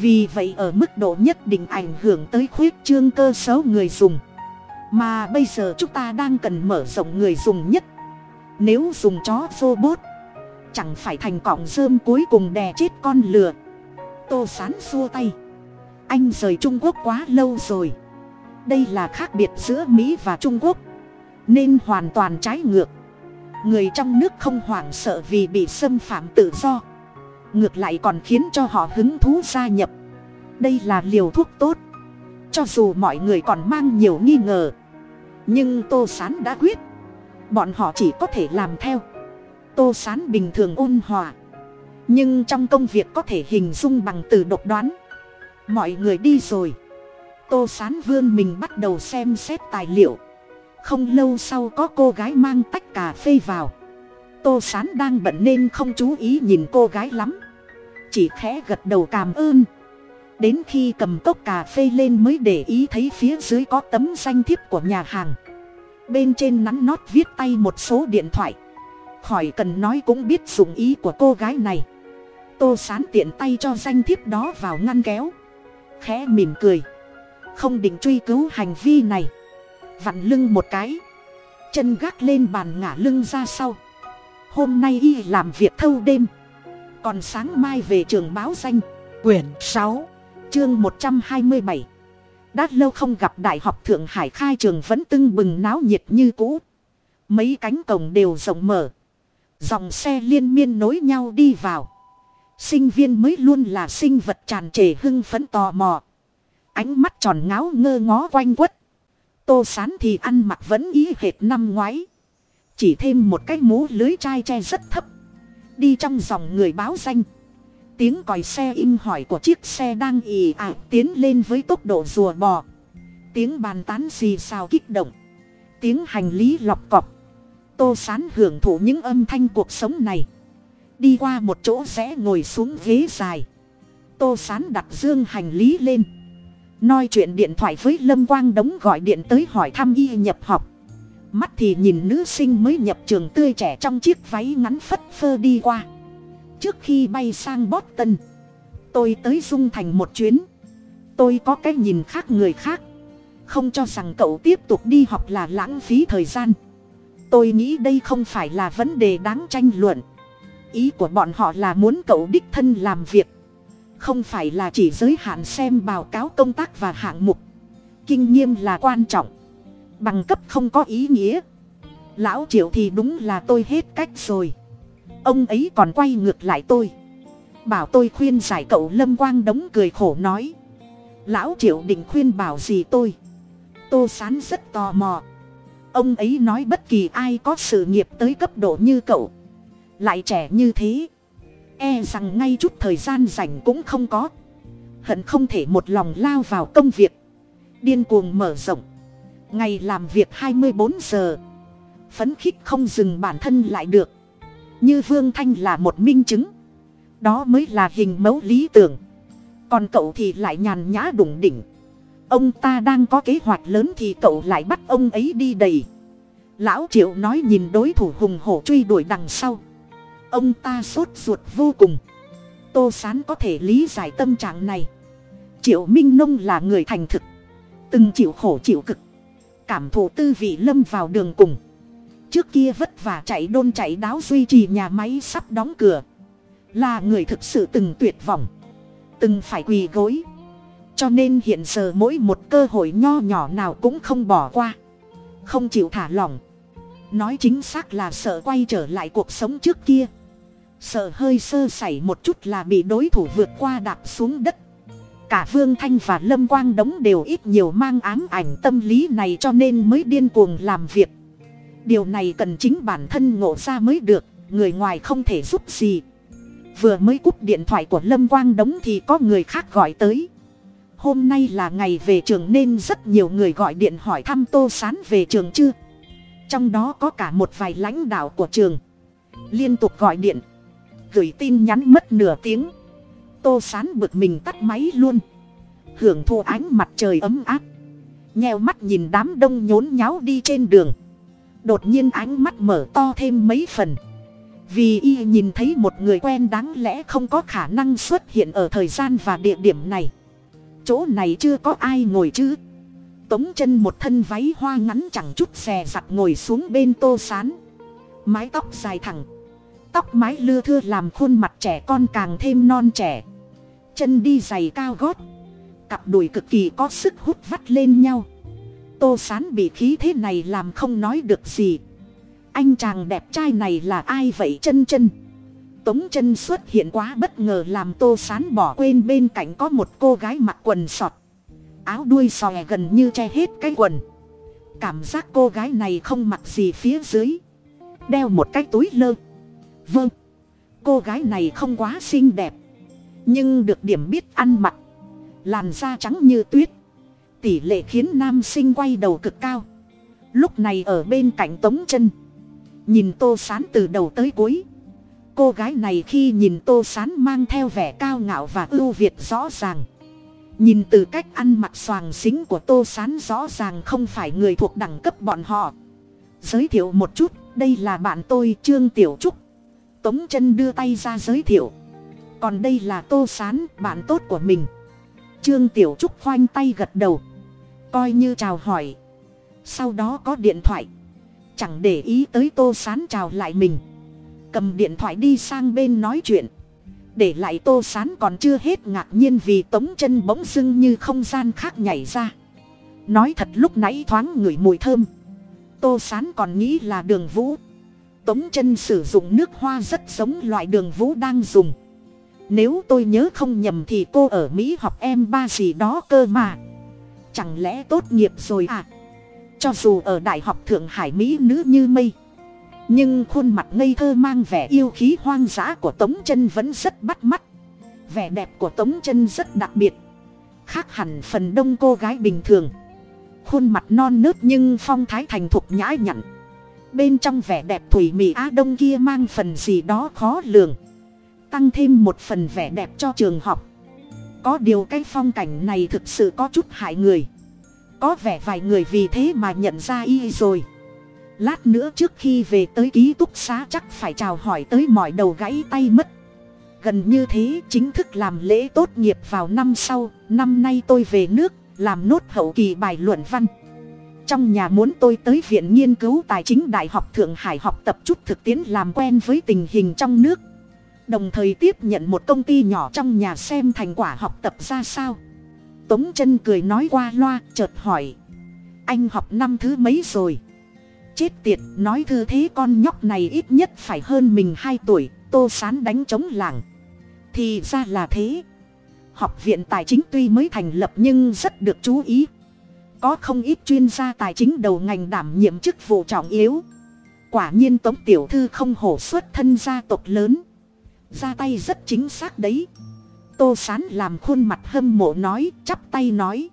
vì vậy ở mức độ nhất định ảnh hưởng tới khuyết trương cơ số người dùng. Mà bây giờ chúng ta đang cần mở rộng người dùng nhất. Nếu dùng chó robot, chẳng phải thành cọng rơm cuối cùng đè chết con lừa. Tô sán xua tay. Anh rời trung quốc quá lâu rồi. Đây là khác biệt giữa mỹ và trung quốc. Nên hoàn toàn trái ngược. Người trong nước không hoảng sợ vì bị xâm phạm tự do ngược lại còn khiến cho họ hứng thú gia nhập. Đây là liều thuốc tốt. Cho dù mọi người còn mang nhiều nghi ngờ, nhưng tô sán đã quyết. Bọn họ chỉ có thể làm theo. Tô sán bình thường ôn hòa, nhưng trong công việc có thể hình dung bằng từ độc đoán. Mọi người đi rồi. Tô sán vươn mình bắt đầu xem xét tài liệu. Không lâu sau có cô gái mang tách cà phê vào. Tô sán đang bận nên không chú ý nhìn cô gái lắm chỉ khẽ gật đầu cảm ơn. Đến khi cầm cốc cà phê lên mới để ý thấy phía dưới có tấm danh thiếp của nhà hàng. Bên trên nắn nót viết tay một số điện thoại. Khỏi cần nói cũng biết dụng ý của cô gái này. Tô sán tiện tay cho danh thiếp đó vào ngăn kéo. Khẽ mỉm cười. Không định truy cứu hành vi này. Vặn lưng một cái. Chân gác lên bàn ngả lưng ra sau. Hôm nay y làm việc thâu đêm còn sáng mai về trường báo danh, quyển sáu, chương một trăm hai mươi bảy. Đã lâu không gặp đại học thượng hải khai trường vẫn tưng bừng náo nhiệt như cũ. Mấy cánh cổng đều rộng mở. Dòng xe liên miên nối nhau đi vào. Sinh viên mới luôn là sinh vật tràn trề hưng phấn tò mò. Ánh mắt tròn ngáo ngơ ngó quanh quất. Tô sán thì ăn mặc vẫn ý hệt năm ngoái. Chỉ thêm một cái mũ lưới chai che rất thấp đi trong dòng người báo danh. Tiếng còi xe im hỏi của chiếc xe đang ì ả tiến lên với tốc độ rùa bò. Tiếng bàn tán xì xào kích động. Tiếng hành lý lọc cọp tô sán hưởng thụ những âm thanh cuộc sống này. Đi qua một chỗ rẽ ngồi xuống ghế dài. Tô sán đặt dương hành lý lên. Nói chuyện điện thoại với lâm quang đống gọi điện tới hỏi thăm y nhập học mắt thì nhìn nữ sinh mới nhập trường tươi trẻ trong chiếc váy ngắn phất phơ đi qua. Trước khi bay sang boston, tôi tới dung thành một chuyến. Tôi có cái nhìn khác người khác. Không cho rằng cậu tiếp tục đi học là lãng phí thời gian. Tôi nghĩ đây không phải là vấn đề đáng tranh luận. Ý của bọn họ là muốn cậu đích thân làm việc. Không phải là chỉ giới hạn xem báo cáo công tác và hạng mục. Kinh nghiệm là quan trọng bằng cấp không có ý nghĩa. Lão triệu thì đúng là tôi hết cách rồi. Ông ấy còn quay ngược lại tôi. Bảo tôi khuyên giải cậu lâm quang đống cười khổ nói. Lão triệu định khuyên bảo gì tôi? Tô sán rất tò mò. Ông ấy nói bất kỳ ai có sự nghiệp tới cấp độ như cậu, lại trẻ như thế. E rằng ngay chút thời gian rảnh cũng không có. Hận không thể một lòng lao vào công việc. Điên cuồng mở rộng ngày làm việc hai mươi bốn giờ. Phấn khích không dừng bản thân lại được. Như vương thanh là một minh chứng. Đó mới là hình mẫu lý tưởng. Còn cậu thì lại nhàn nhã đủng đỉnh. Ông ta đang có kế hoạch lớn thì cậu lại bắt ông ấy đi đầy. Lão triệu nói nhìn đối thủ hùng hổ truy đuổi đằng sau. Ông ta sốt ruột vô cùng. Tô sán có thể lý giải tâm trạng này. Triệu minh nông là người thành thực. Từng chịu khổ chịu cực cảm thụ tư vị lâm vào đường cùng. Trước kia vất vả chạy đôn chạy đáo duy trì nhà máy sắp đóng cửa. Là người thực sự từng tuyệt vọng, từng phải quỳ gối. Cho nên hiện giờ mỗi một cơ hội nho nhỏ nào cũng không bỏ qua, không chịu thả lỏng. Nói chính xác là sợ quay trở lại cuộc sống trước kia. Sợ hơi sơ sẩy một chút là bị đối thủ vượt qua đạp xuống đất cả vương thanh và lâm quang đống đều ít nhiều mang ám ảnh tâm lý này cho nên mới điên cuồng làm việc. Điều này cần chính bản thân ngộ ra mới được, người ngoài không thể giúp gì. Vừa mới cúp điện thoại của lâm quang đống thì có người khác gọi tới. Hôm nay là ngày về trường nên rất nhiều người gọi điện hỏi thăm tô sán về trường chưa? Trong đó có cả một vài lãnh đạo của trường. Liên tục gọi điện. Gửi tin nhắn mất nửa tiếng tô sán bực mình tắt máy luôn. Hưởng thụ ánh mặt trời ấm áp. Nheo mắt nhìn đám đông nhốn nháo đi trên đường. Đột nhiên ánh mắt mở to thêm mấy phần. Vì y nhìn thấy một người quen đáng lẽ không có khả năng xuất hiện ở thời gian và địa điểm này. Chỗ này chưa có ai ngồi chứ. Tống chân một thân váy hoa ngắn chẳng chút xè giặt ngồi xuống bên tô sán. Mái tóc dài thẳng. Tóc mái lưa thưa làm khuôn mặt trẻ con càng thêm non trẻ chân đi giày cao gót. Cặp đùi cực kỳ có sức hút vắt lên nhau. Tô sán bị khí thế này làm không nói được gì. Anh chàng đẹp trai này là ai vậy chân chân? Tống chân xuất hiện quá bất ngờ làm tô sán bỏ quên bên cạnh có một cô gái mặc quần sọt. Áo đuôi xòe gần như che hết cái quần. Cảm giác cô gái này không mặc gì phía dưới. Đeo một cái túi lơ. Vâng. Cô gái này không quá xinh đẹp nhưng được điểm biết ăn mặc, làn da trắng như tuyết, tỷ lệ khiến nam sinh quay đầu cực cao. Lúc này ở bên cạnh tống chân, nhìn tô sán từ đầu tới cuối. Cô gái này khi nhìn tô sán mang theo vẻ cao ngạo và ưu việt rõ ràng. Nhìn từ cách ăn mặc xoàng xính của tô sán rõ ràng không phải người thuộc đẳng cấp bọn họ. Giới thiệu một chút, đây là bạn tôi trương tiểu trúc. Tống chân đưa tay ra giới thiệu còn đây là tô sán, bạn tốt của mình. Trương tiểu trúc khoanh tay gật đầu. Coi như chào hỏi. Sau đó có điện thoại. Chẳng để ý tới tô sán chào lại mình. Cầm điện thoại đi sang bên nói chuyện. Để lại tô sán còn chưa hết ngạc nhiên vì tống chân bỗng dưng như không gian khác nhảy ra. Nói thật lúc nãy thoáng ngửi mùi thơm. Tô sán còn nghĩ là đường vũ. Tống chân sử dụng nước hoa rất giống loại đường vũ đang dùng nếu tôi nhớ không nhầm thì cô ở mỹ học em ba gì đó cơ mà. Chẳng lẽ tốt nghiệp rồi à? Cho dù ở đại học thượng hải mỹ nữ như mây, nhưng khuôn mặt ngây thơ mang vẻ yêu khí hoang dã của tống chân vẫn rất bắt mắt. Vẻ đẹp của tống chân rất đặc biệt, khác hẳn phần đông cô gái bình thường. Khuôn mặt non nớt nhưng phong thái thành thục nhã nhặn. Bên trong vẻ đẹp thủy mị á đông kia mang phần gì đó khó lường tăng thêm một phần vẻ đẹp cho trường học. Có điều cái phong cảnh này thực sự có chút hại người. Có vẻ vài người vì thế mà nhận ra y rồi. Lát nữa trước khi về tới ký túc xá chắc phải chào hỏi tới mọi đầu gãy tay mất. Gần như thế chính thức làm lễ tốt nghiệp vào năm sau, năm nay tôi về nước, làm nốt hậu kỳ bài luận văn. Trong nhà muốn tôi tới viện nghiên cứu tài chính đại học thượng hải học tập chút thực tiễn làm quen với tình hình trong nước đồng thời tiếp nhận một công ty nhỏ trong nhà xem thành quả học tập ra sao. Tống chân cười nói qua loa, chợt hỏi. Anh học năm thứ mấy rồi? Chết tiệt, nói thư thế con nhóc này ít nhất phải hơn mình hai tuổi, tô sán đánh chống làng. Thì ra là thế. Học viện tài chính tuy mới thành lập nhưng rất được chú ý. Có không ít chuyên gia tài chính đầu ngành đảm nhiệm chức vụ trọng yếu. Quả nhiên tống tiểu thư không hổ xuất thân gia tộc lớn ra tay rất chính xác đấy. Tô sán làm khuôn mặt hâm mộ nói, chắp tay nói.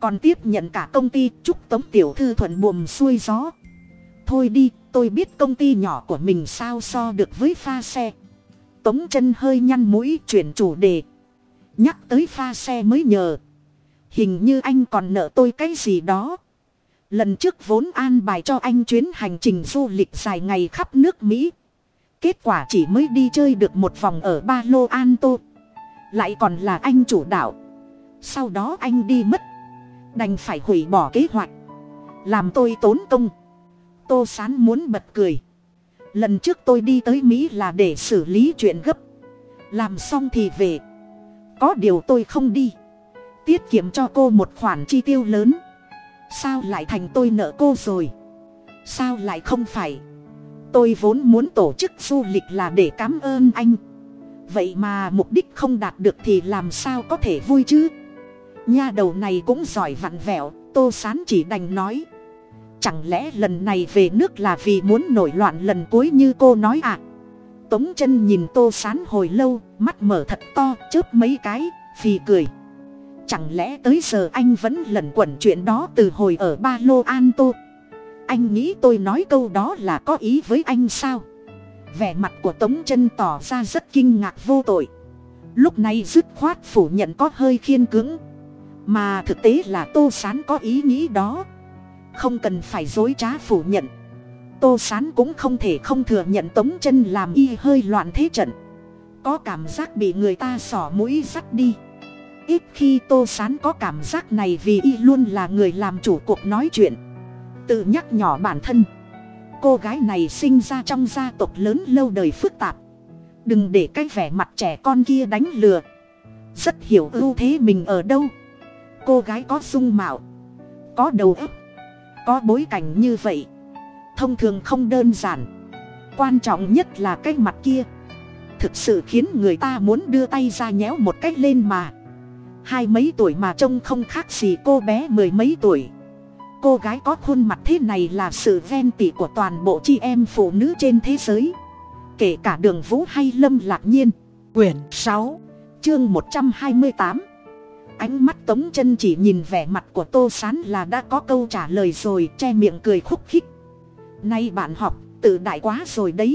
Còn tiếp nhận cả công ty, chúc tống tiểu thư thuận buồm xuôi gió. Thôi đi, tôi biết công ty nhỏ của mình sao so được với pha xe. Tống chân hơi nhăn mũi, chuyển chủ đề. Nhắc tới pha xe mới nhờ. Hình như anh còn nợ tôi cái gì đó. Lần trước vốn an bài cho anh chuyến hành trình du lịch dài ngày khắp nước mỹ kết quả chỉ mới đi chơi được một vòng ở ba lô an tô. Lại còn là anh chủ đạo. Sau đó anh đi mất. Đành phải hủy bỏ kế hoạch. Làm tôi tốn công. Tô sán muốn bật cười. Lần trước tôi đi tới mỹ là để xử lý chuyện gấp. Làm xong thì về. Có điều tôi không đi. Tiết kiệm cho cô một khoản chi tiêu lớn. Sao lại thành tôi nợ cô rồi? Sao lại không phải? Tôi vốn muốn tổ chức du lịch là để cảm ơn anh. Vậy mà mục đích không đạt được thì làm sao có thể vui chứ? Nha đầu này cũng giỏi vặn vẹo, tô sán chỉ đành nói. Chẳng lẽ lần này về nước là vì muốn nổi loạn lần cuối như cô nói à? Tống chân nhìn tô sán hồi lâu, mắt mở thật to, chớp mấy cái, phì cười. Chẳng lẽ tới giờ anh vẫn lẩn quẩn chuyện đó từ hồi ở ba lô an tô? Anh nghĩ tôi nói câu đó là có ý với anh sao? Vẻ mặt của tống chân tỏ ra rất kinh ngạc vô tội. Lúc này dứt khoát phủ nhận có hơi khiên cứng mà thực tế là tô sán có ý nghĩ đó. Không cần phải dối trá phủ nhận. Tô sán cũng không thể không thừa nhận tống chân làm y hơi loạn thế trận. Có cảm giác bị người ta xỏ mũi dắt đi. Ít khi tô sán có cảm giác này vì y luôn là người làm chủ cuộc nói chuyện tự nhắc nhỏ bản thân. Cô gái này sinh ra trong gia tộc lớn lâu đời phức tạp. Đừng để cái vẻ mặt trẻ con kia đánh lừa. Rất hiểu ưu thế mình ở đâu. Cô gái có dung mạo, có đầu óc, có bối cảnh như vậy. Thông thường không đơn giản. Quan trọng nhất là cái mặt kia. Thực sự khiến người ta muốn đưa tay ra nhéo một cách lên mà. Hai mấy tuổi mà trông không khác gì cô bé mười mấy tuổi cô gái có khuôn mặt thế này là sự ven tị của toàn bộ chị em phụ nữ trên thế giới. Kể cả đường vũ hay lâm lạc nhiên. Quyển sáu, chương một trăm hai mươi tám. Ánh mắt tống chân chỉ nhìn vẻ mặt của tô s á n là đã có câu trả lời rồi, che miệng cười khúc khích. Nay bạn học, tự đại quá rồi đấy.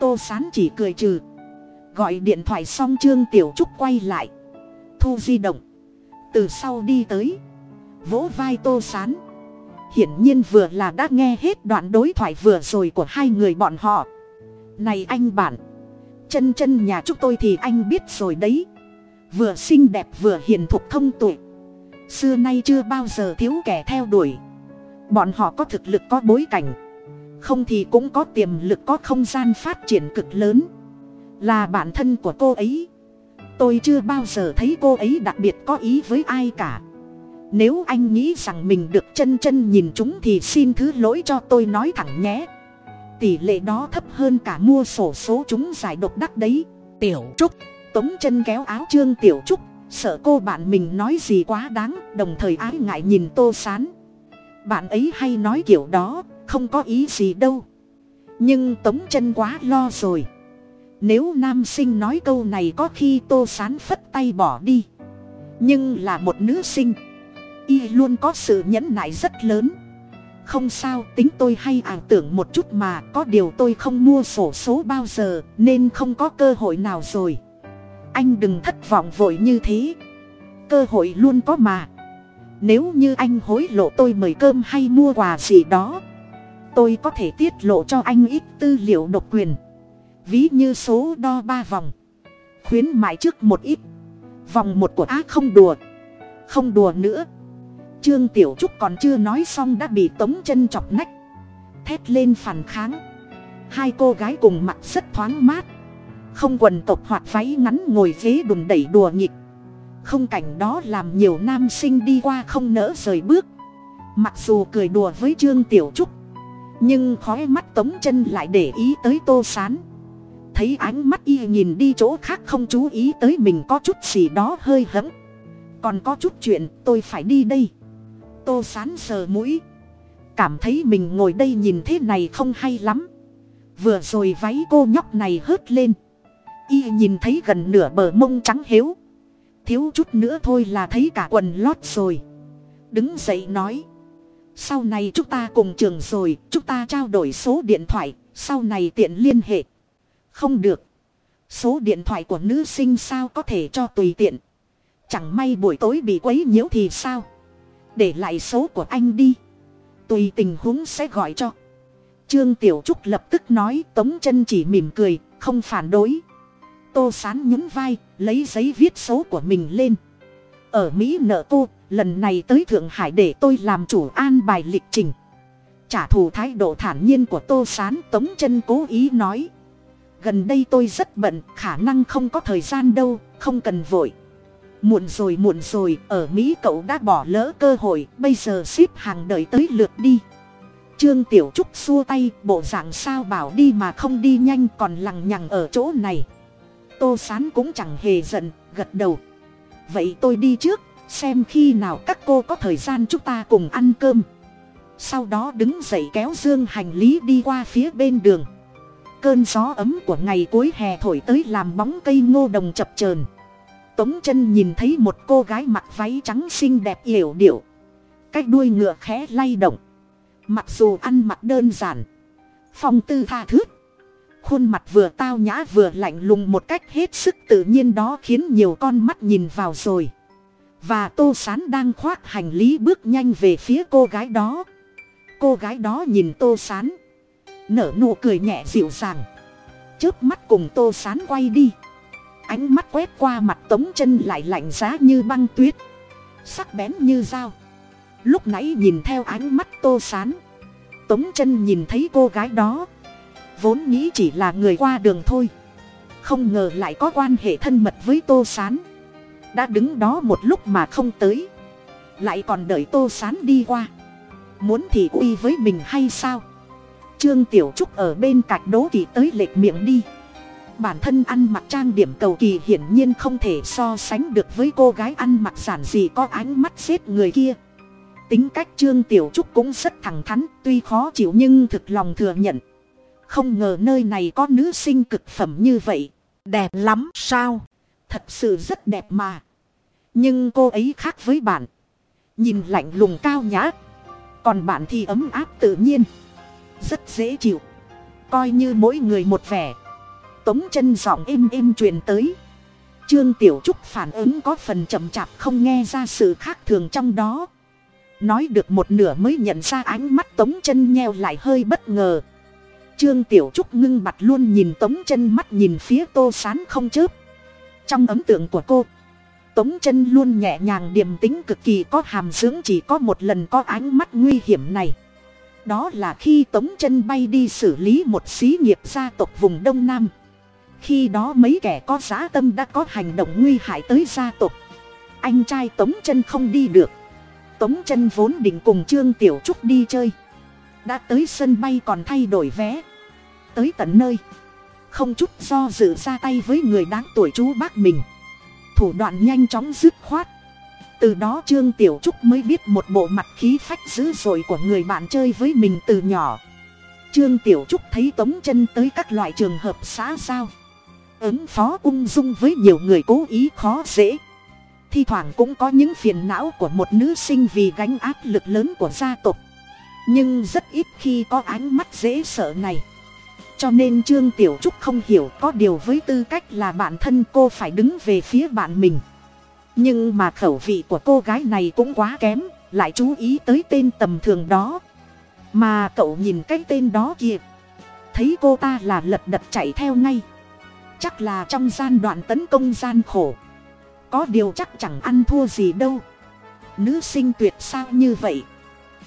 Tô s á n chỉ cười trừ. Gọi điện thoại xong trương tiểu trúc quay lại. Thu di động. Từ sau đi tới. Vỗ vai tô s á n hiển nhiên vừa là đã nghe hết đoạn đối thoại vừa rồi của hai người bọn họ. Này anh bạn, chân chân nhà chúc tôi thì anh biết rồi đấy. Vừa xinh đẹp vừa hiền thục thông tuệ. Xưa nay chưa bao giờ thiếu kẻ theo đuổi. Bọn họ có thực lực có bối cảnh. Không thì cũng có tiềm lực có không gian phát triển cực lớn. Là bản thân của cô ấy. Tôi chưa bao giờ thấy cô ấy đặc biệt có ý với ai cả nếu anh nghĩ rằng mình được chân chân nhìn chúng thì xin thứ lỗi cho tôi nói thẳng nhé. Tỷ lệ đó thấp hơn cả mua sổ số chúng giải độc đắc đấy. Tiểu trúc. Tống chân kéo áo trương tiểu trúc. Sợ cô bạn mình nói gì quá đáng đồng thời ái ngại nhìn tô sán. Bạn ấy hay nói kiểu đó không có ý gì đâu. Nhưng tống chân quá lo rồi. Nếu nam sinh nói câu này có khi tô sán phất tay bỏ đi. Nhưng là một nữ sinh y luôn có sự nhẫn nại rất lớn. Không sao, tính tôi hay ảo tưởng một chút mà, có điều tôi không mua sổ số bao giờ, nên không có cơ hội nào rồi. Anh đừng thất vọng vội như thế. Cơ hội luôn có mà. Nếu như anh hối lộ tôi mời cơm hay mua quà gì đó, tôi có thể tiết lộ cho anh ít tư liệu độc quyền. Ví như số đo ba vòng. Khuyến mại trước một ít. Vòng một của á không đùa. Không đùa nữa trương tiểu trúc còn chưa nói xong đã bị tống chân chọc nách. Thét lên phản kháng. Hai cô gái cùng mặt rất thoáng mát. Không quần tộc hoặc váy ngắn ngồi ghế đùn đẩy đùa nhịp không cảnh đó làm nhiều nam sinh đi qua không nỡ rời bước. Mặc dù cười đùa với trương tiểu trúc, nhưng khói mắt tống chân lại để ý tới tô s á n thấy ánh mắt y nhìn đi chỗ khác không chú ý tới mình có chút gì đó hơi hẫng. Còn có chút chuyện tôi phải đi đây tô s á n sờ mũi. Cảm thấy mình ngồi đây nhìn thế này không hay lắm. Vừa rồi váy cô nhóc này hớt lên. Y nhìn thấy gần nửa bờ mông trắng hếu. Thiếu chút nữa thôi là thấy cả quần lót rồi. Đứng dậy nói. Sau này chúng ta cùng trường rồi, chúng ta trao đổi số điện thoại, sau này tiện liên hệ. Không được. Số điện thoại của nữ sinh sao có thể cho tùy tiện? Chẳng may buổi tối bị quấy nhiễu thì sao? Để lại số của anh đi. Tùy tình huống sẽ gọi cho. Trương tiểu trúc lập tức nói, tống chân chỉ mỉm cười, không phản đối. Tô sán nhún vai, lấy giấy viết số của mình lên. Ở mỹ nợ cô, lần này tới thượng hải để tôi làm chủ an bài lịch trình. Trả thù thái độ thản nhiên của tô s á n tống chân cố ý nói. Gần đây tôi rất bận, khả năng không có thời gian đâu, không cần vội muộn rồi muộn rồi, ở mỹ cậu đã bỏ lỡ cơ hội, bây giờ ship hàng đợi tới lượt đi. Trương tiểu trúc xua tay, bộ dạng sao bảo đi mà không đi nhanh còn lằng nhằng ở chỗ này. Tô s á n cũng chẳng hề giận, gật đầu. Vậy tôi đi trước, xem khi nào các cô có thời gian chúng ta cùng ăn cơm. Sau đó đứng dậy kéo dương hành lý đi qua phía bên đường. Cơn gió ấm của ngày cuối hè thổi tới làm bóng cây ngô đồng chập chờn tống chân nhìn thấy một cô gái mặc váy trắng xinh đẹp yểu điệu. Cái đuôi ngựa khẽ lay động. Mặc dù ăn mặc đơn giản. Phong tư tha thước. Khuôn mặt vừa tao nhã vừa lạnh lùng một cách hết sức tự nhiên đó khiến nhiều con mắt nhìn vào rồi. Và tô sán đang khoác hành lý bước nhanh về phía cô gái đó. Cô gái đó nhìn tô sán. Nở nụ cười nhẹ dịu dàng. Trước mắt cùng tô sán quay đi ánh mắt quét qua mặt tống chân lại lạnh giá như băng tuyết. Sắc bén như dao. Lúc nãy nhìn theo ánh mắt tô sán. Tống chân nhìn thấy cô gái đó. Vốn nghĩ chỉ là người qua đường thôi. Không ngờ lại có quan hệ thân mật với tô sán. Đã đứng đó một lúc mà không tới. Lại còn đợi tô sán đi qua. Muốn thì uy với mình hay sao? Trương tiểu trúc ở bên cạnh đố kỳ tới lệch miệng đi bản thân ăn mặc trang điểm cầu kỳ hiển nhiên không thể so sánh được với cô gái ăn mặc giản dị có ánh mắt xếp người kia. Tính cách trương tiểu trúc cũng rất thẳng thắn, tuy khó chịu nhưng thực lòng thừa nhận. Không ngờ nơi này có nữ sinh cực phẩm như vậy. Đẹp lắm sao? Thật sự rất đẹp mà. Nhưng cô ấy khác với bạn. Nhìn lạnh lùng cao nhã. Còn bạn thì ấm áp tự nhiên. Rất dễ chịu. Coi như mỗi người một vẻ tống chân giọng êm êm truyền tới. Trương tiểu trúc phản ứng có phần chậm chạp không nghe ra sự khác thường trong đó. Nói được một nửa mới nhận ra ánh mắt tống chân nheo lại hơi bất ngờ. Trương tiểu trúc ngưng mặt luôn nhìn tống chân mắt nhìn phía tô sán không chớp. Trong ấn tượng của cô, tống chân luôn nhẹ nhàng điềm tính cực kỳ có hàm dưỡng chỉ có một lần có ánh mắt nguy hiểm này. Đó là khi tống chân bay đi xử lý một xí nghiệp gia tộc vùng đông nam khi đó mấy kẻ có giá tâm đã có hành động nguy hại tới gia tộc. Anh trai tống chân không đi được. Tống chân vốn định cùng trương tiểu trúc đi chơi. Đã tới sân bay còn thay đổi vé. Tới tận nơi. Không chút do dự ra tay với người đáng tuổi chú bác mình. Thủ đoạn nhanh chóng dứt khoát. Từ đó trương tiểu trúc mới biết một bộ mặt khí phách dữ dội của người bạn chơi với mình từ nhỏ. Trương tiểu trúc thấy tống chân tới các loại trường hợp xã giao ứng phó ung dung với nhiều người cố ý khó dễ. Thi thoảng cũng có những phiền não của một nữ sinh vì gánh áp lực lớn của gia tộc. Nhưng rất ít khi có ánh mắt dễ sợ này. Cho nên trương tiểu trúc không hiểu có điều với tư cách là bạn thân cô phải đứng về phía bạn mình. Nhưng mà khẩu vị của cô gái này cũng quá kém, lại chú ý tới tên tầm thường đó. Mà cậu nhìn cái tên đó kìa. Thấy cô ta là lật đật chạy theo ngay chắc là trong gian đoạn tấn công gian khổ. Có điều chắc chẳng ăn thua gì đâu. Nữ sinh tuyệt sao như vậy?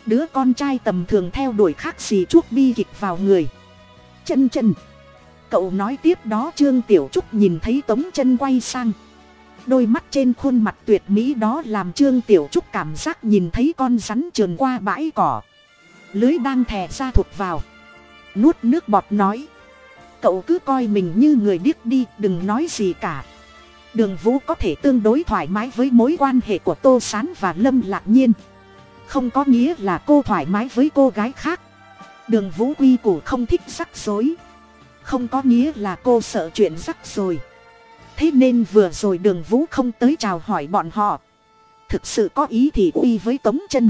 Đứa con trai tầm thường theo đuổi khác gì chuốc bi kịch vào người. Chân chân. Cậu nói tiếp đó trương tiểu trúc nhìn thấy tống chân quay sang. Đôi mắt trên khuôn mặt tuyệt mỹ đó làm trương tiểu trúc cảm giác nhìn thấy con rắn trườn qua bãi cỏ. Lưới đang thè ra thụt vào. Nuốt nước bọt nói cậu cứ coi mình như người điếc đi, đừng nói gì cả. Đường vũ có thể tương đối thoải mái với mối quan hệ của tô s á n và lâm lạc nhiên. Không có nghĩa là cô thoải mái với cô gái khác. Đường vũ quy củ không thích rắc rối. Không có nghĩa là cô sợ chuyện rắc rồi. Thế nên vừa rồi đường vũ không tới chào hỏi bọn họ. Thực sự có ý thì uy với tống chân.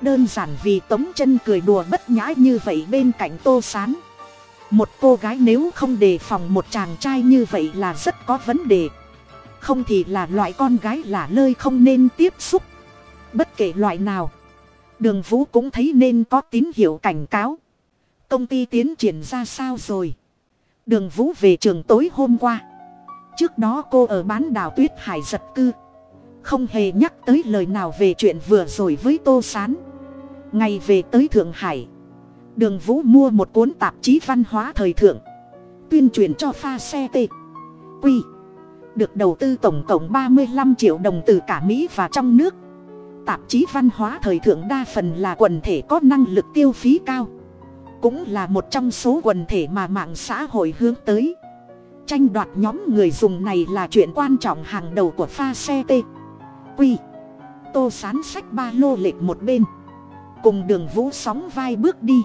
Đơn giản vì tống chân cười đùa bất nhã như vậy bên cạnh tô s á n một cô gái nếu không đề phòng một chàng trai như vậy là rất có vấn đề. Không thì là loại con gái lả lơi không nên tiếp xúc. Bất kể loại nào, đường vũ cũng thấy nên có tín hiệu cảnh cáo. Công ty tiến triển ra sao rồi? Đường vũ về trường tối hôm qua. Trước đó cô ở bán đảo tuyết hải giật cư. Không hề nhắc tới lời nào về chuyện vừa rồi với tô s á n ngày về tới thượng hải đường vũ mua một cuốn tạp chí văn hóa thời thượng. Tuyên truyền cho pha xe t quy. Được đầu tư tổng cộng ba mươi năm triệu đồng từ cả mỹ và trong nước. Tạp chí văn hóa thời thượng đa phần là quần thể có năng lực tiêu phí cao. Cũng là một trong số quần thể mà mạng xã hội hướng tới. Tranh đoạt nhóm người dùng này là chuyện quan trọng hàng đầu của pha xe t quy. Tô sán sách ba lô lệch một bên. Cùng đường vũ sóng vai bước đi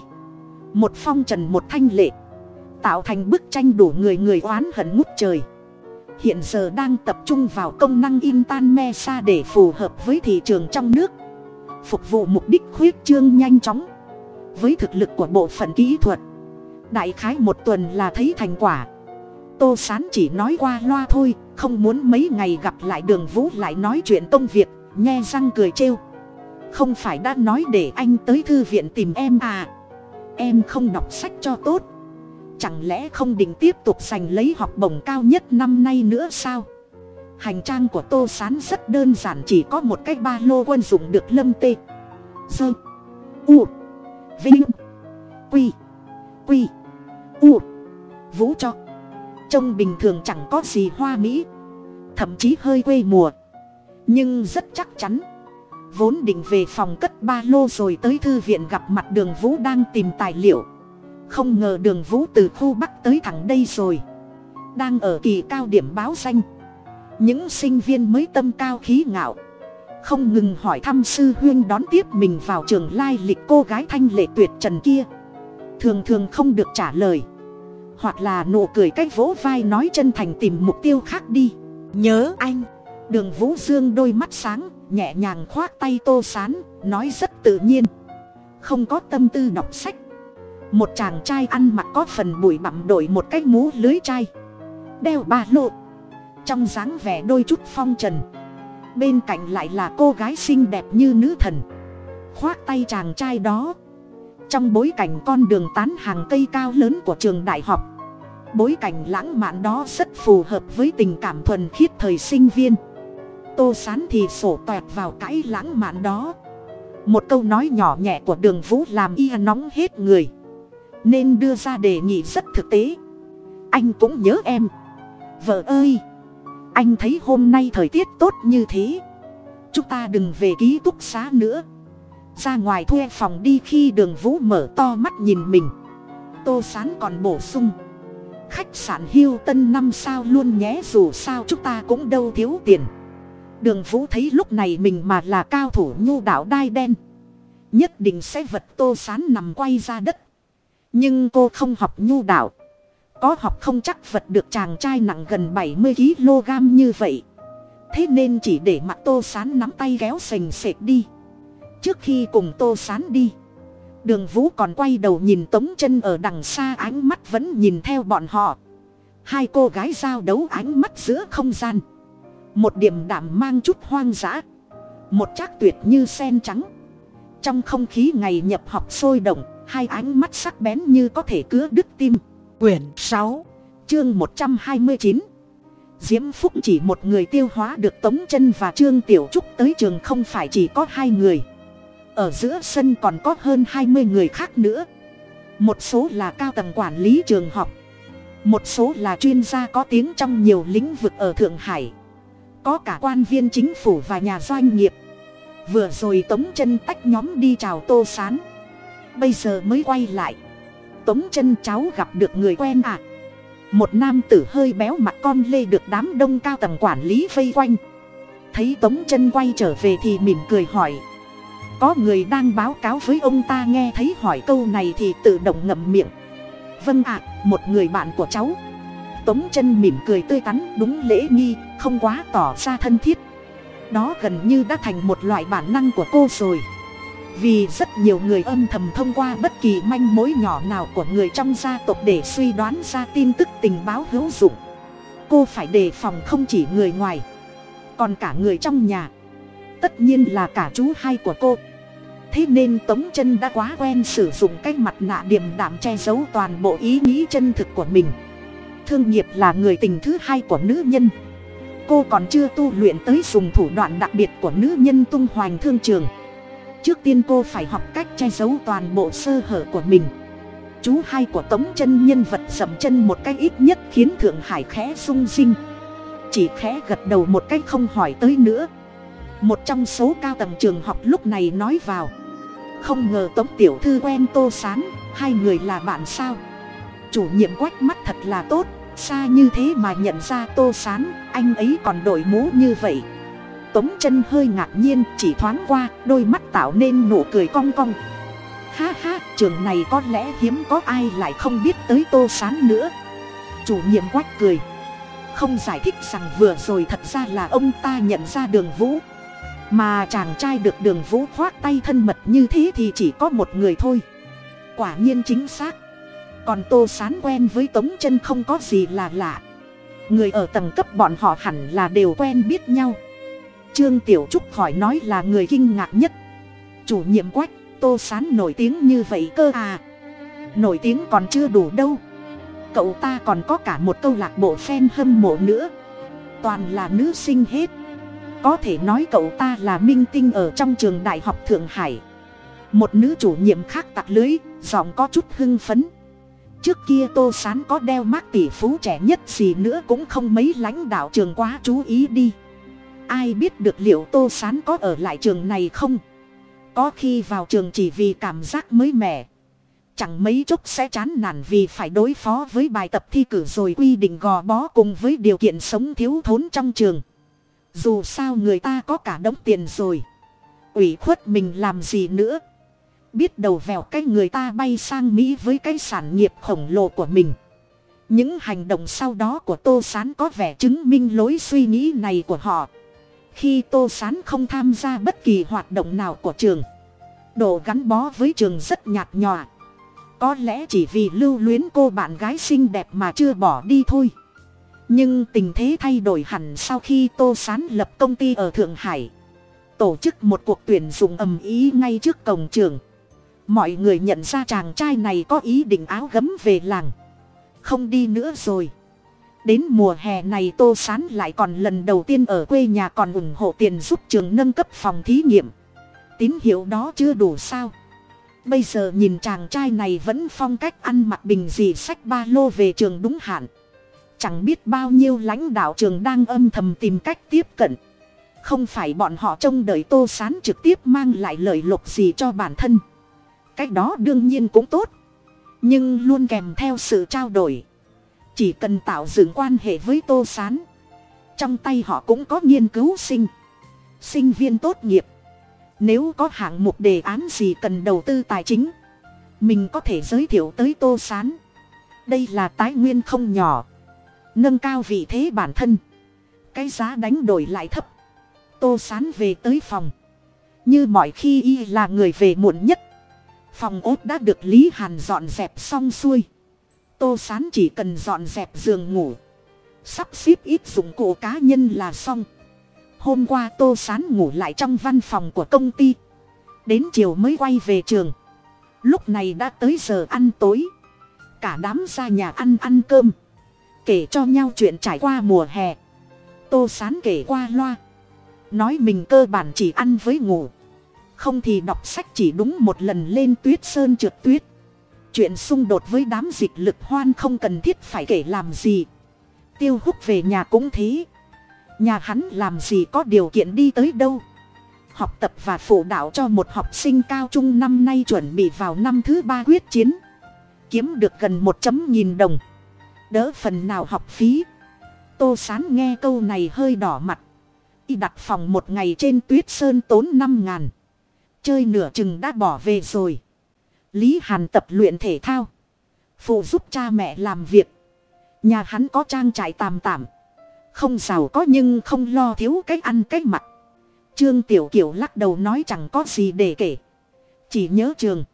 một phong trần một thanh lệ, tạo thành bức tranh đủ người người oán hận ngút trời. Hiện giờ đang tập trung vào công năng in tan me sa để phù hợp với thị trường trong nước, phục vụ mục đích khuyết trương nhanh chóng. Với thực lực của bộ phận kỹ thuật, đại khái một tuần là thấy thành quả. Tô sán chỉ nói qua loa thôi, không muốn mấy ngày gặp lại đường vũ lại nói chuyện công việc, nhe răng cười trêu. Không phải đã nói để anh tới thư viện tìm em à em không đọc sách cho tốt. Chẳng lẽ không định tiếp tục giành lấy học bổng cao nhất năm nay nữa sao? Hành trang của tô s á n rất đơn giản, chỉ có một cái ba lô quân dụng được lâm tê. Dơ, u, vinh, quy quy, u, vũ cho. Trông bình thường chẳng có gì hoa mỹ, thậm chí hơi quê mùa. Nhưng rất chắc chắn vốn định về phòng cất ba lô rồi tới thư viện gặp mặt đường vũ đang tìm tài liệu. Không ngờ đường vũ từ khu bắc tới thẳng đây rồi. Đang ở kỳ cao điểm báo danh. Những sinh viên mới tâm cao khí ngạo. Không ngừng hỏi thăm sư huyên đón tiếp mình vào trường lai lịch cô gái thanh lệ tuyệt trần kia. Thường thường không được trả lời. Hoặc là nụ cười cách vỗ vai nói chân thành tìm mục tiêu khác đi. Nhớ anh. Đường vũ dương đôi mắt sáng nhẹ nhàng khoác tay tô sán, nói rất tự nhiên. Không có tâm tư đọc sách. Một chàng trai ăn mặc có phần bụi bặm đổi một cái mũ lưới chai. Đeo ba lô. Trong dáng vẻ đôi chút phong trần. Bên cạnh lại là cô gái xinh đẹp như nữ thần. Khoác tay chàng trai đó. Trong bối cảnh con đường tán hàng cây cao lớn của trường đại học. Bối cảnh lãng mạn đó rất phù hợp với tình cảm thuần khiết thời sinh viên tô sán thì sổ toẹt vào cãi lãng mạn đó. Một câu nói nhỏ nhẹ của đường vũ làm y nóng hết người. Nên đưa ra đề nghị rất thực tế. Anh cũng nhớ em. Vợ ơi, anh thấy hôm nay thời tiết tốt như thế. Chúng ta đừng về ký túc xá nữa. Ra ngoài thuê phòng đi khi đường vũ mở to mắt nhìn mình. Tô sán còn bổ sung. Khách sạn hiêu tân năm sao luôn nhé, dù sao chúng ta cũng đâu thiếu tiền đường vũ thấy lúc này mình mà là cao thủ nhu đạo đai đen. Nhất định sẽ vật tô sán nằm quay ra đất. Nhưng cô không học nhu đạo. Có học không chắc vật được chàng trai nặng gần bảy mươi kg như vậy. Thế nên chỉ để mặt tô sán nắm tay kéo sềnh sệt đi. Trước khi cùng tô sán đi, đường vũ còn quay đầu nhìn tống chân ở đằng xa ánh mắt vẫn nhìn theo bọn họ. Hai cô gái giao đấu ánh mắt giữa không gian một điểm đảm mang chút hoang dã. Một trác tuyệt như sen trắng. Trong không khí ngày nhập học sôi động, hai ánh mắt sắc bén như có thể cứa đứt tim. Quyển sáu, chương một trăm hai mươi chín. Diễm phúc chỉ một người tiêu hóa được tống chân và trương tiểu trúc tới trường không phải chỉ có hai người. Ở giữa sân còn có hơn hai mươi người khác nữa. Một số là cao tầng quản lý trường học. Một số là chuyên gia có tiếng trong nhiều lĩnh vực ở thượng hải có cả quan viên chính phủ và nhà doanh nghiệp. Vừa rồi tống chân tách nhóm đi chào tô s á n bây giờ mới quay lại. Tống chân cháu gặp được người quen à một nam tử hơi béo mặt con lê được đám đông cao tầng quản lý vây quanh. Thấy tống chân quay trở về thì mỉm cười hỏi. Có người đang báo cáo với ông ta nghe thấy hỏi câu này thì tự động ngậm miệng. Vâng ạ, một người bạn của cháu tống chân mỉm cười tươi tắn, đúng lễ nghi, không quá tỏ ra thân thiết. Đó gần như đã thành một loại bản năng của cô rồi. Vì rất nhiều người âm thầm thông qua bất kỳ manh mối nhỏ nào của người trong gia tộc để suy đoán ra tin tức tình báo hữu dụng. Cô phải đề phòng không chỉ người ngoài, còn cả người trong nhà. Tất nhiên là cả chú hai của cô. Thế nên tống chân đã quá quen sử dụng cái mặt nạ điềm đạm che giấu toàn bộ ý nghĩ chân thực của mình thương nghiệp là người tình thứ hai của nữ nhân. Cô còn chưa tu luyện tới dùng thủ đoạn đặc biệt của nữ nhân tung hoành thương trường. Trước tiên cô phải học cách che giấu toàn bộ sơ hở của mình. Chú hai của tống chân nhân vật dậm chân một cách ít nhất khiến thượng hải khẽ sung sinh chỉ khẽ gật đầu một cách không hỏi tới nữa. Một trong số cao tầng trường học lúc này nói vào. Không ngờ tống tiểu thư quen tô sán, hai người là bạn sao? Chủ nhiệm quách mắt thật là tốt xa như thế mà nhận ra tô sán, anh ấy còn đội mũ như vậy. Tống chân hơi ngạc nhiên, chỉ thoáng qua, đôi mắt tạo nên nụ cười cong cong. Ha ha, trường này có lẽ hiếm có ai lại không biết tới tô sán nữa. Chủ nhiệm quách cười. Không giải thích rằng vừa rồi thật ra là ông ta nhận ra đường vũ. Mà chàng trai được đường vũ khoác tay thân mật như thế thì chỉ có một người thôi. Quả nhiên chính xác còn tô sán quen với tống chân không có gì là lạ. Người ở tầng cấp bọn họ hẳn là đều quen biết nhau. Trương tiểu trúc khỏi nói là người kinh ngạc nhất. Chủ nhiệm quách, tô sán nổi tiếng như vậy cơ à? Nổi tiếng còn chưa đủ đâu. Cậu ta còn có cả một câu lạc bộ fan hâm mộ nữa. Toàn là nữ sinh hết. Có thể nói cậu ta là minh tinh ở trong trường đại học thượng hải. Một nữ chủ nhiệm khác tặc lưới, giọng có chút hưng phấn trước kia tô sán có đeo mác tỷ phú trẻ nhất gì nữa cũng không mấy lãnh đạo trường quá chú ý đi. Ai biết được liệu tô sán có ở lại trường này không? Có khi vào trường chỉ vì cảm giác mới mẻ. Chẳng mấy chốc sẽ chán nản vì phải đối phó với bài tập thi cử rồi quy định gò bó cùng với điều kiện sống thiếu thốn trong trường. Dù sao người ta có cả đống tiền rồi. Ủy khuất mình làm gì nữa? Biết đầu vèo cái người ta bay sang mỹ với cái sản nghiệp khổng lồ của mình. Những hành động sau đó của tô s á n có vẻ chứng minh lối suy nghĩ này của họ. Khi tô s á n không tham gia bất kỳ hoạt động nào của trường độ gắn bó với trường rất nhạt nhòa. Có lẽ chỉ vì lưu luyến cô bạn gái xinh đẹp mà chưa bỏ đi thôi. Nhưng tình thế thay đổi hẳn sau khi tô s á n lập công ty ở thượng hải. Tổ chức một cuộc tuyển dụng ầm ý ngay trước cổng trường mọi người nhận ra chàng trai này có ý định áo gấm về làng. Không đi nữa rồi. Đến mùa hè này tô sán lại còn lần đầu tiên ở quê nhà còn ủng hộ tiền giúp trường nâng cấp phòng thí nghiệm. Tín hiệu đó chưa đủ sao? Bây giờ nhìn chàng trai này vẫn phong cách ăn mặc bình dị sách ba lô về trường đúng hạn. Chẳng biết bao nhiêu lãnh đạo trường đang âm thầm tìm cách tiếp cận. Không phải bọn họ trông đợi tô sán trực tiếp mang lại lợi lộc gì cho bản thân cách đó đương nhiên cũng tốt. Nhưng luôn kèm theo sự trao đổi. Chỉ cần tạo dựng quan hệ với tô sán, trong tay họ cũng có nghiên cứu sinh sinh viên tốt nghiệp. Nếu có hạng mục đề án gì cần đầu tư tài chính, mình có thể giới thiệu tới tô sán. Đây là tái nguyên không nhỏ, nâng cao vị thế bản thân. Cái giá đánh đổi lại thấp. Tô sán về tới phòng. Như mọi khi y là người về muộn nhất phòng ốt đã được lý hàn dọn dẹp xong xuôi. Tô sán chỉ cần dọn dẹp giường ngủ. Sắp xếp ít dụng cụ cá nhân là xong. Hôm qua tô sán ngủ lại trong văn phòng của công ty. Đến chiều mới quay về trường. Lúc này đã tới giờ ăn tối. Cả đám ra nhà ăn ăn cơm. Kể cho nhau chuyện trải qua mùa hè. Tô sán kể qua loa. Nói mình cơ bản chỉ ăn với ngủ không thì đọc sách chỉ đúng một lần lên tuyết sơn trượt tuyết. Chuyện xung đột với đám dịch lực hoan không cần thiết phải kể làm gì. Tiêu hút về nhà cũng thế. Nhà hắn làm gì có điều kiện đi tới đâu. Học tập và phụ đạo cho một học sinh cao trung năm nay chuẩn bị vào năm thứ ba quyết chiến. Kiếm được gần một chấm nghìn đồng. Đỡ phần nào học phí. Tô sán nghe câu này hơi đỏ mặt. Y đặt phòng một ngày trên tuyết sơn tốn năm ngàn chơi nửa chừng đã bỏ về rồi. Lý hàn tập luyện thể thao. Phụ giúp cha mẹ làm việc. Nhà hắn có trang trại tàm tạm. Không giàu có nhưng không lo thiếu cái ăn cái mặt trương tiểu kiều lắc đầu nói chẳng có gì để kể. Chỉ nhớ trường.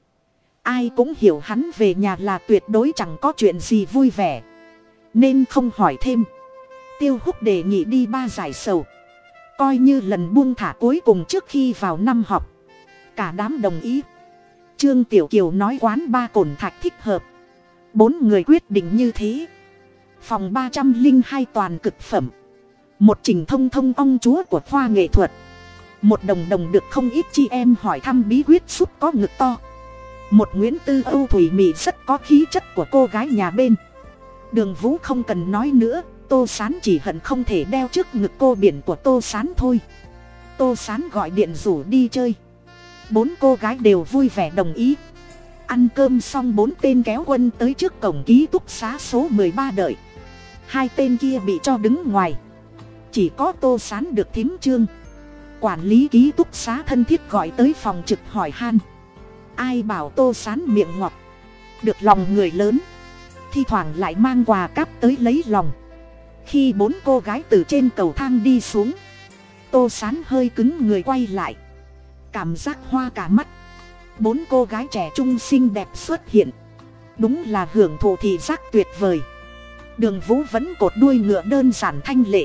Ai cũng hiểu hắn về nhà là tuyệt đối chẳng có chuyện gì vui vẻ. Nên không hỏi thêm. Tiêu hút đề nghị đi ba giải sầu. Coi như lần buông thả cuối cùng trước khi vào năm học cả đám đồng ý. Trương tiểu kiều nói quán ba cổn thạch thích hợp. Bốn người quyết định như thế. Phòng ba trăm linh hai toàn cực phẩm. Một trình thông thông ong chúa của khoa nghệ thuật. Một đồng đồng được không ít chị em hỏi thăm bí quyết giúp có ngực to. Một nguyễn tư âu thủy mỹ rất có khí chất của cô gái nhà bên. Đường vũ không cần nói nữa, tô sán chỉ hận không thể đeo trước ngực cô biển của tô sán thôi. Tô sán gọi điện rủ đi chơi bốn cô gái đều vui vẻ đồng ý. Ăn cơm xong bốn tên kéo quân tới trước cổng ký túc xá số mười ba đợi. Hai tên kia bị cho đứng ngoài. Chỉ có tô sán được thím trương. Quản lý ký túc xá thân thiết gọi tới phòng trực hỏi han. Ai bảo tô sán miệng ngọt? Được lòng người lớn. Thi thoảng lại mang quà cáp tới lấy lòng. Khi bốn cô gái từ trên cầu thang đi xuống, tô sán hơi cứng người quay lại cảm giác hoa cả mắt. Bốn cô gái trẻ trung xinh đẹp xuất hiện. Đúng là hưởng thụ thị giác tuyệt vời. Đường vũ vẫn cột đuôi ngựa đơn giản thanh lệ.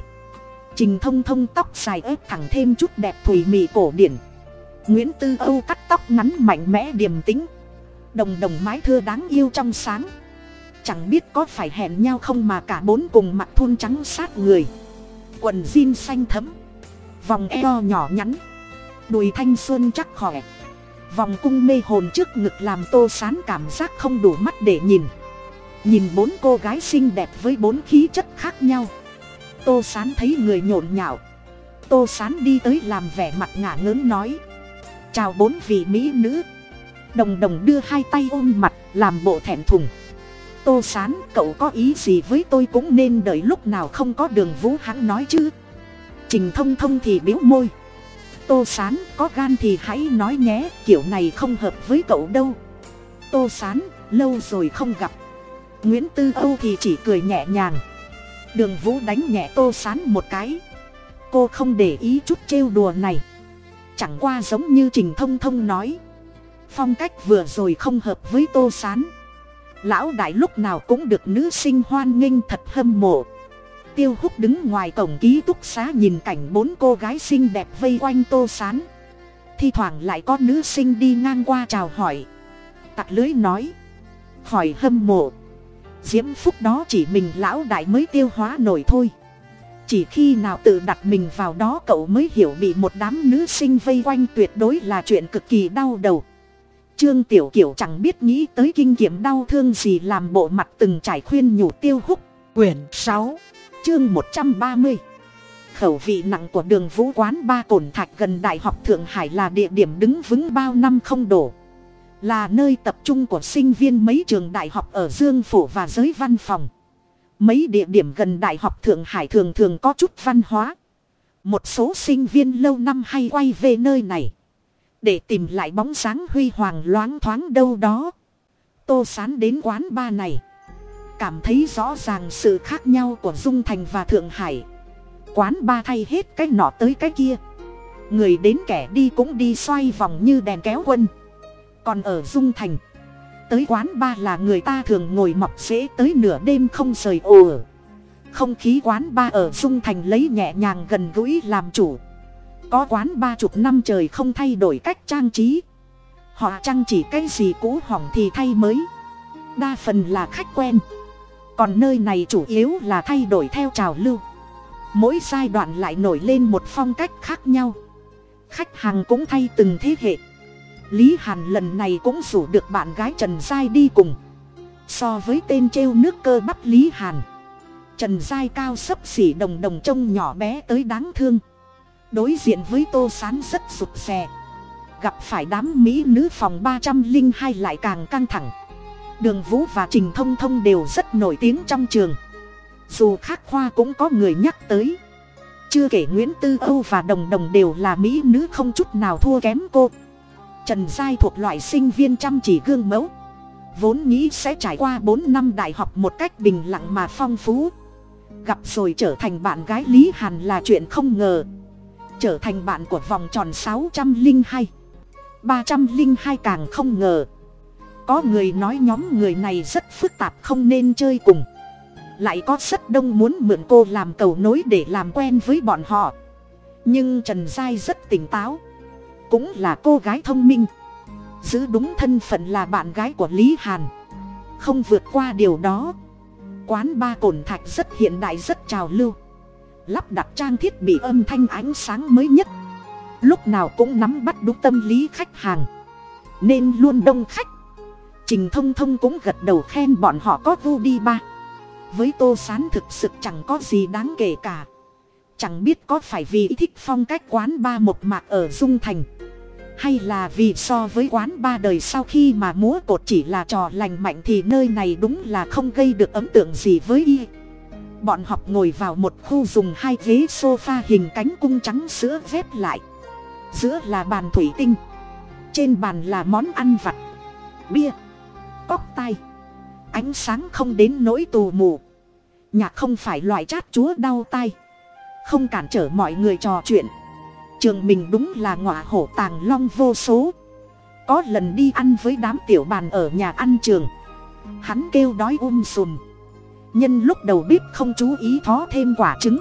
Trình thông thông tóc dài ớt thẳng thêm chút đẹp thủy mị cổ điển. Nguyễn tư âu cắt tóc ngắn mạnh mẽ điềm tính đồng đồng mái thưa đáng yêu trong sáng. Chẳng biết có phải hẹn nhau không mà cả bốn cùng mặt thun trắng sát người. Quần jean xanh thấm. Vòng eo nhỏ nhắn đùi thanh xuân chắc khỏe. Vòng cung mê hồn trước ngực làm tô sán cảm giác không đủ mắt để nhìn. Nhìn bốn cô gái xinh đẹp với bốn khí chất khác nhau. Tô sán thấy người nhộn nhạo. Tô sán đi tới làm vẻ mặt ngả ngớn nói. Chào bốn vị mỹ nữ. Đồng đồng đưa hai tay ôm mặt, làm bộ thẹn thùng. Tô sán, cậu có ý gì với tôi cũng nên đợi lúc nào không có đường vũ hắn nói chứ. Trình thông thông thì biếu môi tô sán, có gan thì hãy nói nhé, kiểu này không hợp với cậu đâu. Tô sán, lâu rồi không gặp. Nguyễn tư âu thì chỉ cười nhẹ nhàng. Đường vũ đánh nhẹ tô sán một cái. Cô không để ý chút trêu đùa này. Chẳng qua giống như trình thông thông nói. Phong cách vừa rồi không hợp với tô sán. Lão đại lúc nào cũng được nữ sinh hoan nghênh thật hâm mộ tiêu húc đứng ngoài cổng ký túc xá nhìn cảnh bốn cô gái xinh đẹp vây quanh tô sán. Thi thoảng lại có nữ sinh đi ngang qua chào hỏi. Tặc lưới nói. Hỏi hâm mộ. Diễm phúc đó chỉ mình lão đại mới tiêu hóa nổi thôi. Chỉ khi nào tự đặt mình vào đó cậu mới hiểu bị một đám nữ sinh vây quanh tuyệt đối là chuyện cực kỳ đau đầu. Trương tiểu kiểu chẳng biết nghĩ tới kinh nghiệm đau thương gì làm bộ mặt từng trải khuyên nhủ tiêu húc. Quyển sáu chương một trăm ba mươi. Khẩu vị nặng của đường vũ quán ba cổn thạch gần đại học thượng hải là địa điểm đứng vững bao năm không đổ. Là nơi tập trung của sinh viên mấy trường đại học ở dương phủ và giới văn phòng. Mấy địa điểm gần đại học thượng hải thường thường có chút văn hóa. Một số sinh viên lâu năm hay quay về nơi này để tìm lại bóng dáng huy hoàng loáng thoáng đâu đó. Tô sán đến quán ba này cảm thấy rõ ràng sự khác nhau của dung thành và thượng hải. Quán ba thay hết cái nọ tới cái kia. Người đến kẻ đi cũng đi xoay vòng như đèn kéo quân. Còn ở dung thành, tới quán ba là người ta thường ngồi mọc dễ tới nửa đêm không rời ồ không khí quán ba ở dung thành lấy nhẹ nhàng gần gũi làm chủ. Có quán ba chục năm trời không thay đổi cách trang trí. Họ trang chỉ cái gì cũ hỏng thì thay mới. Đa phần là khách quen còn nơi này chủ yếu là thay đổi theo trào lưu. Mỗi giai đoạn lại nổi lên một phong cách khác nhau. Khách hàng cũng thay từng thế hệ. Lý hàn lần này cũng rủ được bạn gái trần giai đi cùng. So với tên trêu nước cơ bắp lý hàn, trần giai cao sấp xỉ đồng đồng trông nhỏ bé tới đáng thương. Đối diện với tô sán rất rụt rè. Gặp phải đám mỹ nữ phòng ba trăm linh hai lại càng căng thẳng đường vũ và trình thông thông đều rất nổi tiếng trong trường. Dù khác khoa cũng có người nhắc tới. Chưa kể nguyễn tư âu và đồng đồng đều là mỹ nữ không chút nào thua kém cô. Trần giai thuộc loại sinh viên chăm chỉ gương mẫu. Vốn nghĩ sẽ trải qua bốn năm đại học một cách bình lặng mà phong phú. Gặp rồi trở thành bạn gái lý hàn là chuyện không ngờ. Trở thành bạn của vòng tròn sáu trăm linh hai. Ba trăm linh hai càng không ngờ có người nói nhóm người này rất phức tạp không nên chơi cùng. Lại có rất đông muốn mượn cô làm cầu nối để làm quen với bọn họ. Nhưng trần giai rất tỉnh táo. Cũng là cô gái thông minh. Giữ đúng thân phận là bạn gái của lý hàn. Không vượt qua điều đó. Quán ba cồn thạch rất hiện đại rất trào lưu. Lắp đặt trang thiết bị âm thanh ánh sáng mới nhất. Lúc nào cũng nắm bắt đúng tâm lý khách hàng. Nên luôn đông khách trình thông thông cũng gật đầu khen bọn họ có vu đi ba. Với tô sán thực sự chẳng có gì đáng kể cả. Chẳng biết có phải vì thích phong cách quán ba một mạc ở dung thành, hay là vì so với quán ba đời sau khi mà múa cột chỉ là trò lành mạnh thì nơi này đúng là không gây được ấn tượng gì với y. Bọn học ngồi vào một khu dùng hai ghế sofa hình cánh cung trắng sữa vét lại. Giữa là bàn thủy tinh, trên bàn là món ăn vặt, bia cóc tay ánh sáng không đến nỗi tù mù. Nhạc không phải loại chát chúa đau tay không cản trở mọi người trò chuyện. Trường mình đúng là ngọa hổ tàng long vô số. Có lần đi ăn với đám tiểu bàn ở nhà ăn trường. Hắn kêu đói um sùm. Nhân lúc đầu bếp không chú ý thó thêm quả trứng.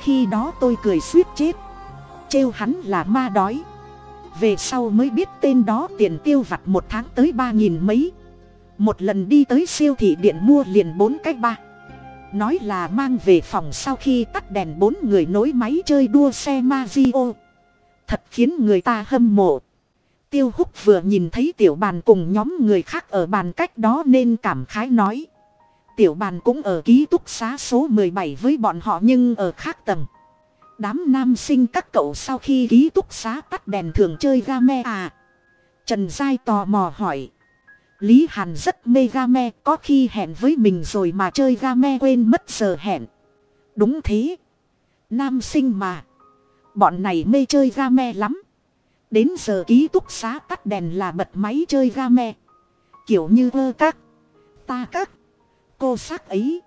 Khi đó tôi cười suýt chết. Trêu hắn là ma đói. Về sau mới biết tên đó tiền tiêu vặt một tháng tới ba nghìn mấy một lần đi tới siêu thị điện mua liền bốn cái ba nói là mang về phòng sau khi tắt đèn bốn người nối máy chơi đua xe Mazio. Thật khiến người ta hâm mộ. Tiêu húc vừa nhìn thấy tiểu bàn cùng nhóm người khác ở bàn cách đó nên cảm khái nói. Tiểu bàn cũng ở ký túc xá số 17 với bọn họ nhưng ở khác tầng. Đám nam sinh các cậu sau khi ký túc xá tắt đèn thường chơi game à. Trần Giai tò mò hỏi. Lý Hàn rất mê game có khi hẹn với mình rồi mà chơi game quên mất giờ hẹn. Đúng thế. Nam sinh mà. Bọn này mê chơi game lắm. Đến giờ ký túc xá tắt đèn là bật máy chơi game. Kiểu như vơ các. Ta các. Cô xác ấy.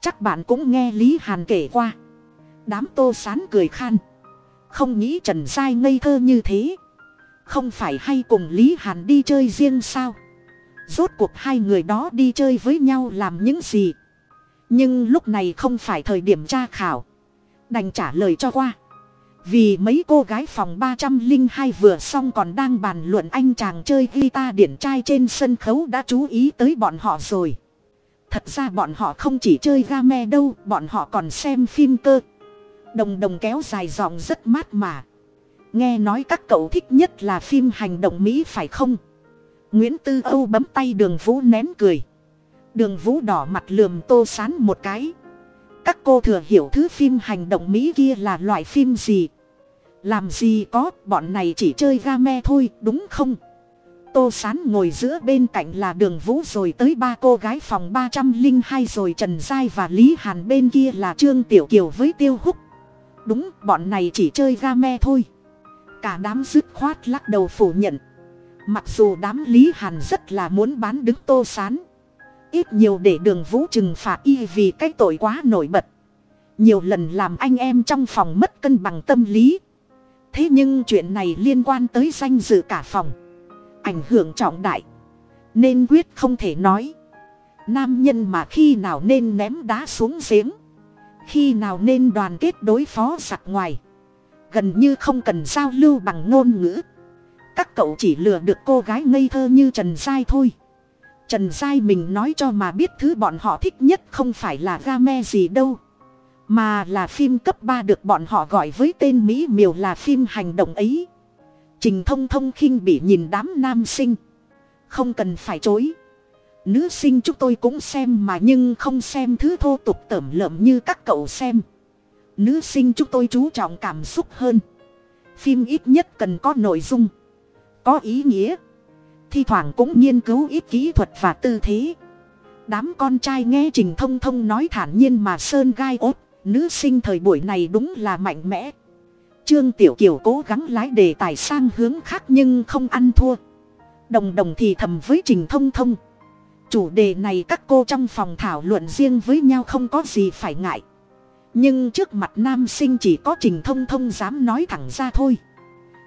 Chắc bạn cũng nghe Lý Hàn kể qua. Đám tô sán cười khan. Không nghĩ Trần Giai ngây thơ như thế. Không phải hay cùng Lý Hàn đi chơi riêng sao. Rốt cuộc hai người đó đi chơi với nhau làm những gì. Nhưng lúc này không phải thời điểm tra khảo. Đành trả lời cho qua. Vì mấy cô gái phòng ba trăm linh hai vừa xong còn đang bàn luận anh chàng chơi guitar điển trai trên sân khấu đã chú ý tới bọn họ rồi. Thật ra bọn họ không chỉ chơi game đâu, bọn họ còn xem phim cơ. đồng đồng kéo dài giọng rất mát mà nghe nói các cậu thích nhất là phim hành động mỹ phải không nguyễn tư âu bấm tay đường vũ nén cười. Đường vũ đỏ mặt lườm tô sán một cái. Các cô thừa hiểu thứ phim hành động mỹ kia là loại phim gì? Làm gì có, bọn này chỉ chơi ga me thôi, đúng không? Tô sán ngồi giữa bên cạnh là đường vũ rồi tới ba cô gái phòng ba trăm linh hai rồi trần giai và lý hàn bên kia là trương tiểu kiều với tiêu húc. Đúng, bọn này chỉ chơi ga me thôi. Cả đám dứt khoát lắc đầu phủ nhận mặc dù đám lý hàn rất là muốn bán đứng tô sán, ít nhiều để đường vũ trừng phạt y vì cái tội quá nổi bật. Nhiều lần làm anh em trong phòng mất cân bằng tâm lý. Thế nhưng chuyện này liên quan tới danh dự cả phòng, ảnh hưởng trọng đại. Nên quyết không thể nói, nam nhân mà khi nào nên ném đá xuống giếng, khi nào nên đoàn kết đối phó giặc ngoài. Gần như không cần giao lưu bằng ngôn ngữ các cậu chỉ lừa được cô gái ngây thơ như trần giai thôi. Trần giai mình nói cho mà biết thứ bọn họ thích nhất không phải là ga me gì đâu, mà là phim cấp ba được bọn họ gọi với tên mỹ miều là phim hành động ấy. Trình thông thông khinh bị nhìn đám nam sinh. Không cần phải chối. Nữ sinh chúng tôi cũng xem mà nhưng không xem thứ thô tục tởm lợm như các cậu xem. Nữ sinh chúng tôi chú trọng cảm xúc hơn. Phim ít nhất cần có nội dung có ý nghĩa. Thi thoảng cũng nghiên cứu ít kỹ thuật và tư thế. Đám con trai nghe trình thông thông nói thản nhiên mà sơn gai ốt, nữ sinh thời buổi này đúng là mạnh mẽ. Trương tiểu kiều cố gắng lái đề tài sang hướng khác nhưng không ăn thua. Đồng đồng thì thầm với trình thông thông, chủ đề này các cô trong phòng thảo luận riêng với nhau không có gì phải ngại. Nhưng trước mặt nam sinh chỉ có trình thông thông dám nói thẳng ra thôi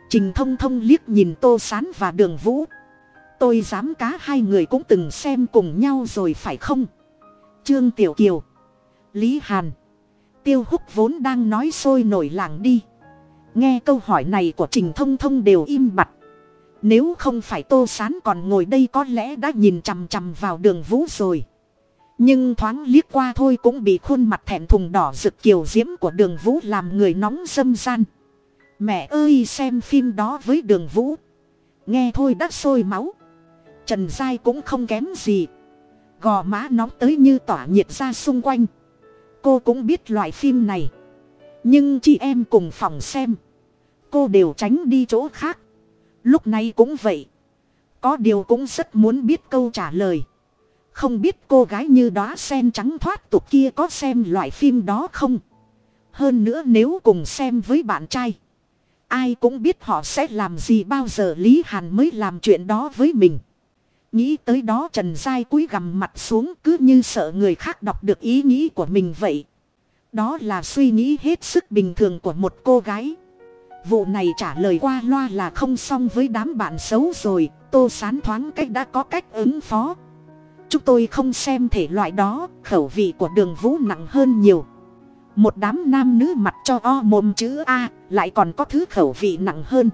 trình thông thông liếc nhìn tô s á n và đường vũ. Tôi dám cá hai người cũng từng xem cùng nhau rồi phải không? Trương tiểu kiều, lý hàn, tiêu húc vốn đang nói sôi nổi làng đi. Nghe câu hỏi này của trình thông thông đều im bặt. Nếu không phải tô s á n còn ngồi đây có lẽ đã nhìn chằm chằm vào đường vũ rồi. Nhưng thoáng liếc qua thôi cũng bị khuôn mặt thẹn thùng đỏ rực kiều diễm của đường vũ làm người nóng dâm gian mẹ ơi, xem phim đó với đường vũ. Nghe thôi đã sôi máu. Trần giai cũng không kém gì. Gò má nóng tới như tỏa nhiệt ra xung quanh. Cô cũng biết loại phim này. Nhưng chị em cùng phòng xem. Cô đều tránh đi chỗ khác. Lúc này cũng vậy. Có điều cũng rất muốn biết câu trả lời. Không biết cô gái như đó sen trắng thoát tục kia có xem loại phim đó không? Hơn nữa nếu cùng xem với bạn trai ai cũng biết họ sẽ làm gì, bao giờ lý hàn mới làm chuyện đó với mình. Nghĩ tới đó, trần giai cúi gằm mặt xuống, cứ như sợ người khác đọc được ý nghĩ của mình vậy. Đó là suy nghĩ hết sức bình thường của một cô gái. Vụ này trả lời qua loa là không xong với đám bạn xấu rồi, tô sán thoáng cách đã có cách ứng phó. Chúng tôi không xem thể loại đó, khẩu vị của đường vũ nặng hơn nhiều một đám nam nữ mặt cho o mồm chữ a, lại còn có thứ khẩu vị nặng hơn.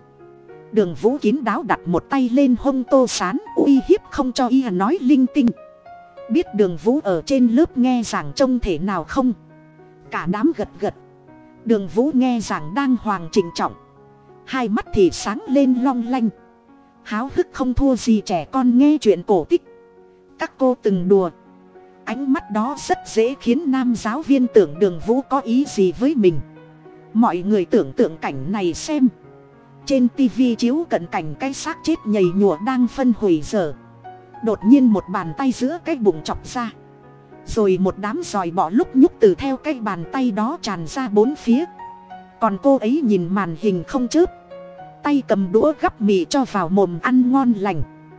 Đường vũ kín đáo đặt một tay lên hông tô sán, uy hiếp không cho y nói linh tinh. Biết đường vũ ở trên lớp nghe giảng trông thể nào không? Cả đám gật gật. Đường vũ nghe giảng đang hoàng trình trọng. Hai mắt thì sáng lên long lanh. Háo hức không thua gì trẻ con nghe chuyện cổ tích. Các cô từng đùa ánh mắt đó rất dễ khiến nam giáo viên tưởng đường vũ có ý gì với mình. Mọi người tưởng tượng cảnh này xem. Trên TV chiếu cận cảnh cái xác chết nhầy nhùa đang phân hủy dở đột nhiên một bàn tay giữa cái bụng chọc ra. Rồi một đám giòi bỏ lúc nhúc từ theo cái bàn tay đó tràn ra bốn phía. Còn cô ấy nhìn màn hình không chớp. Tay cầm đũa gắp mì cho vào mồm ăn ngon lành.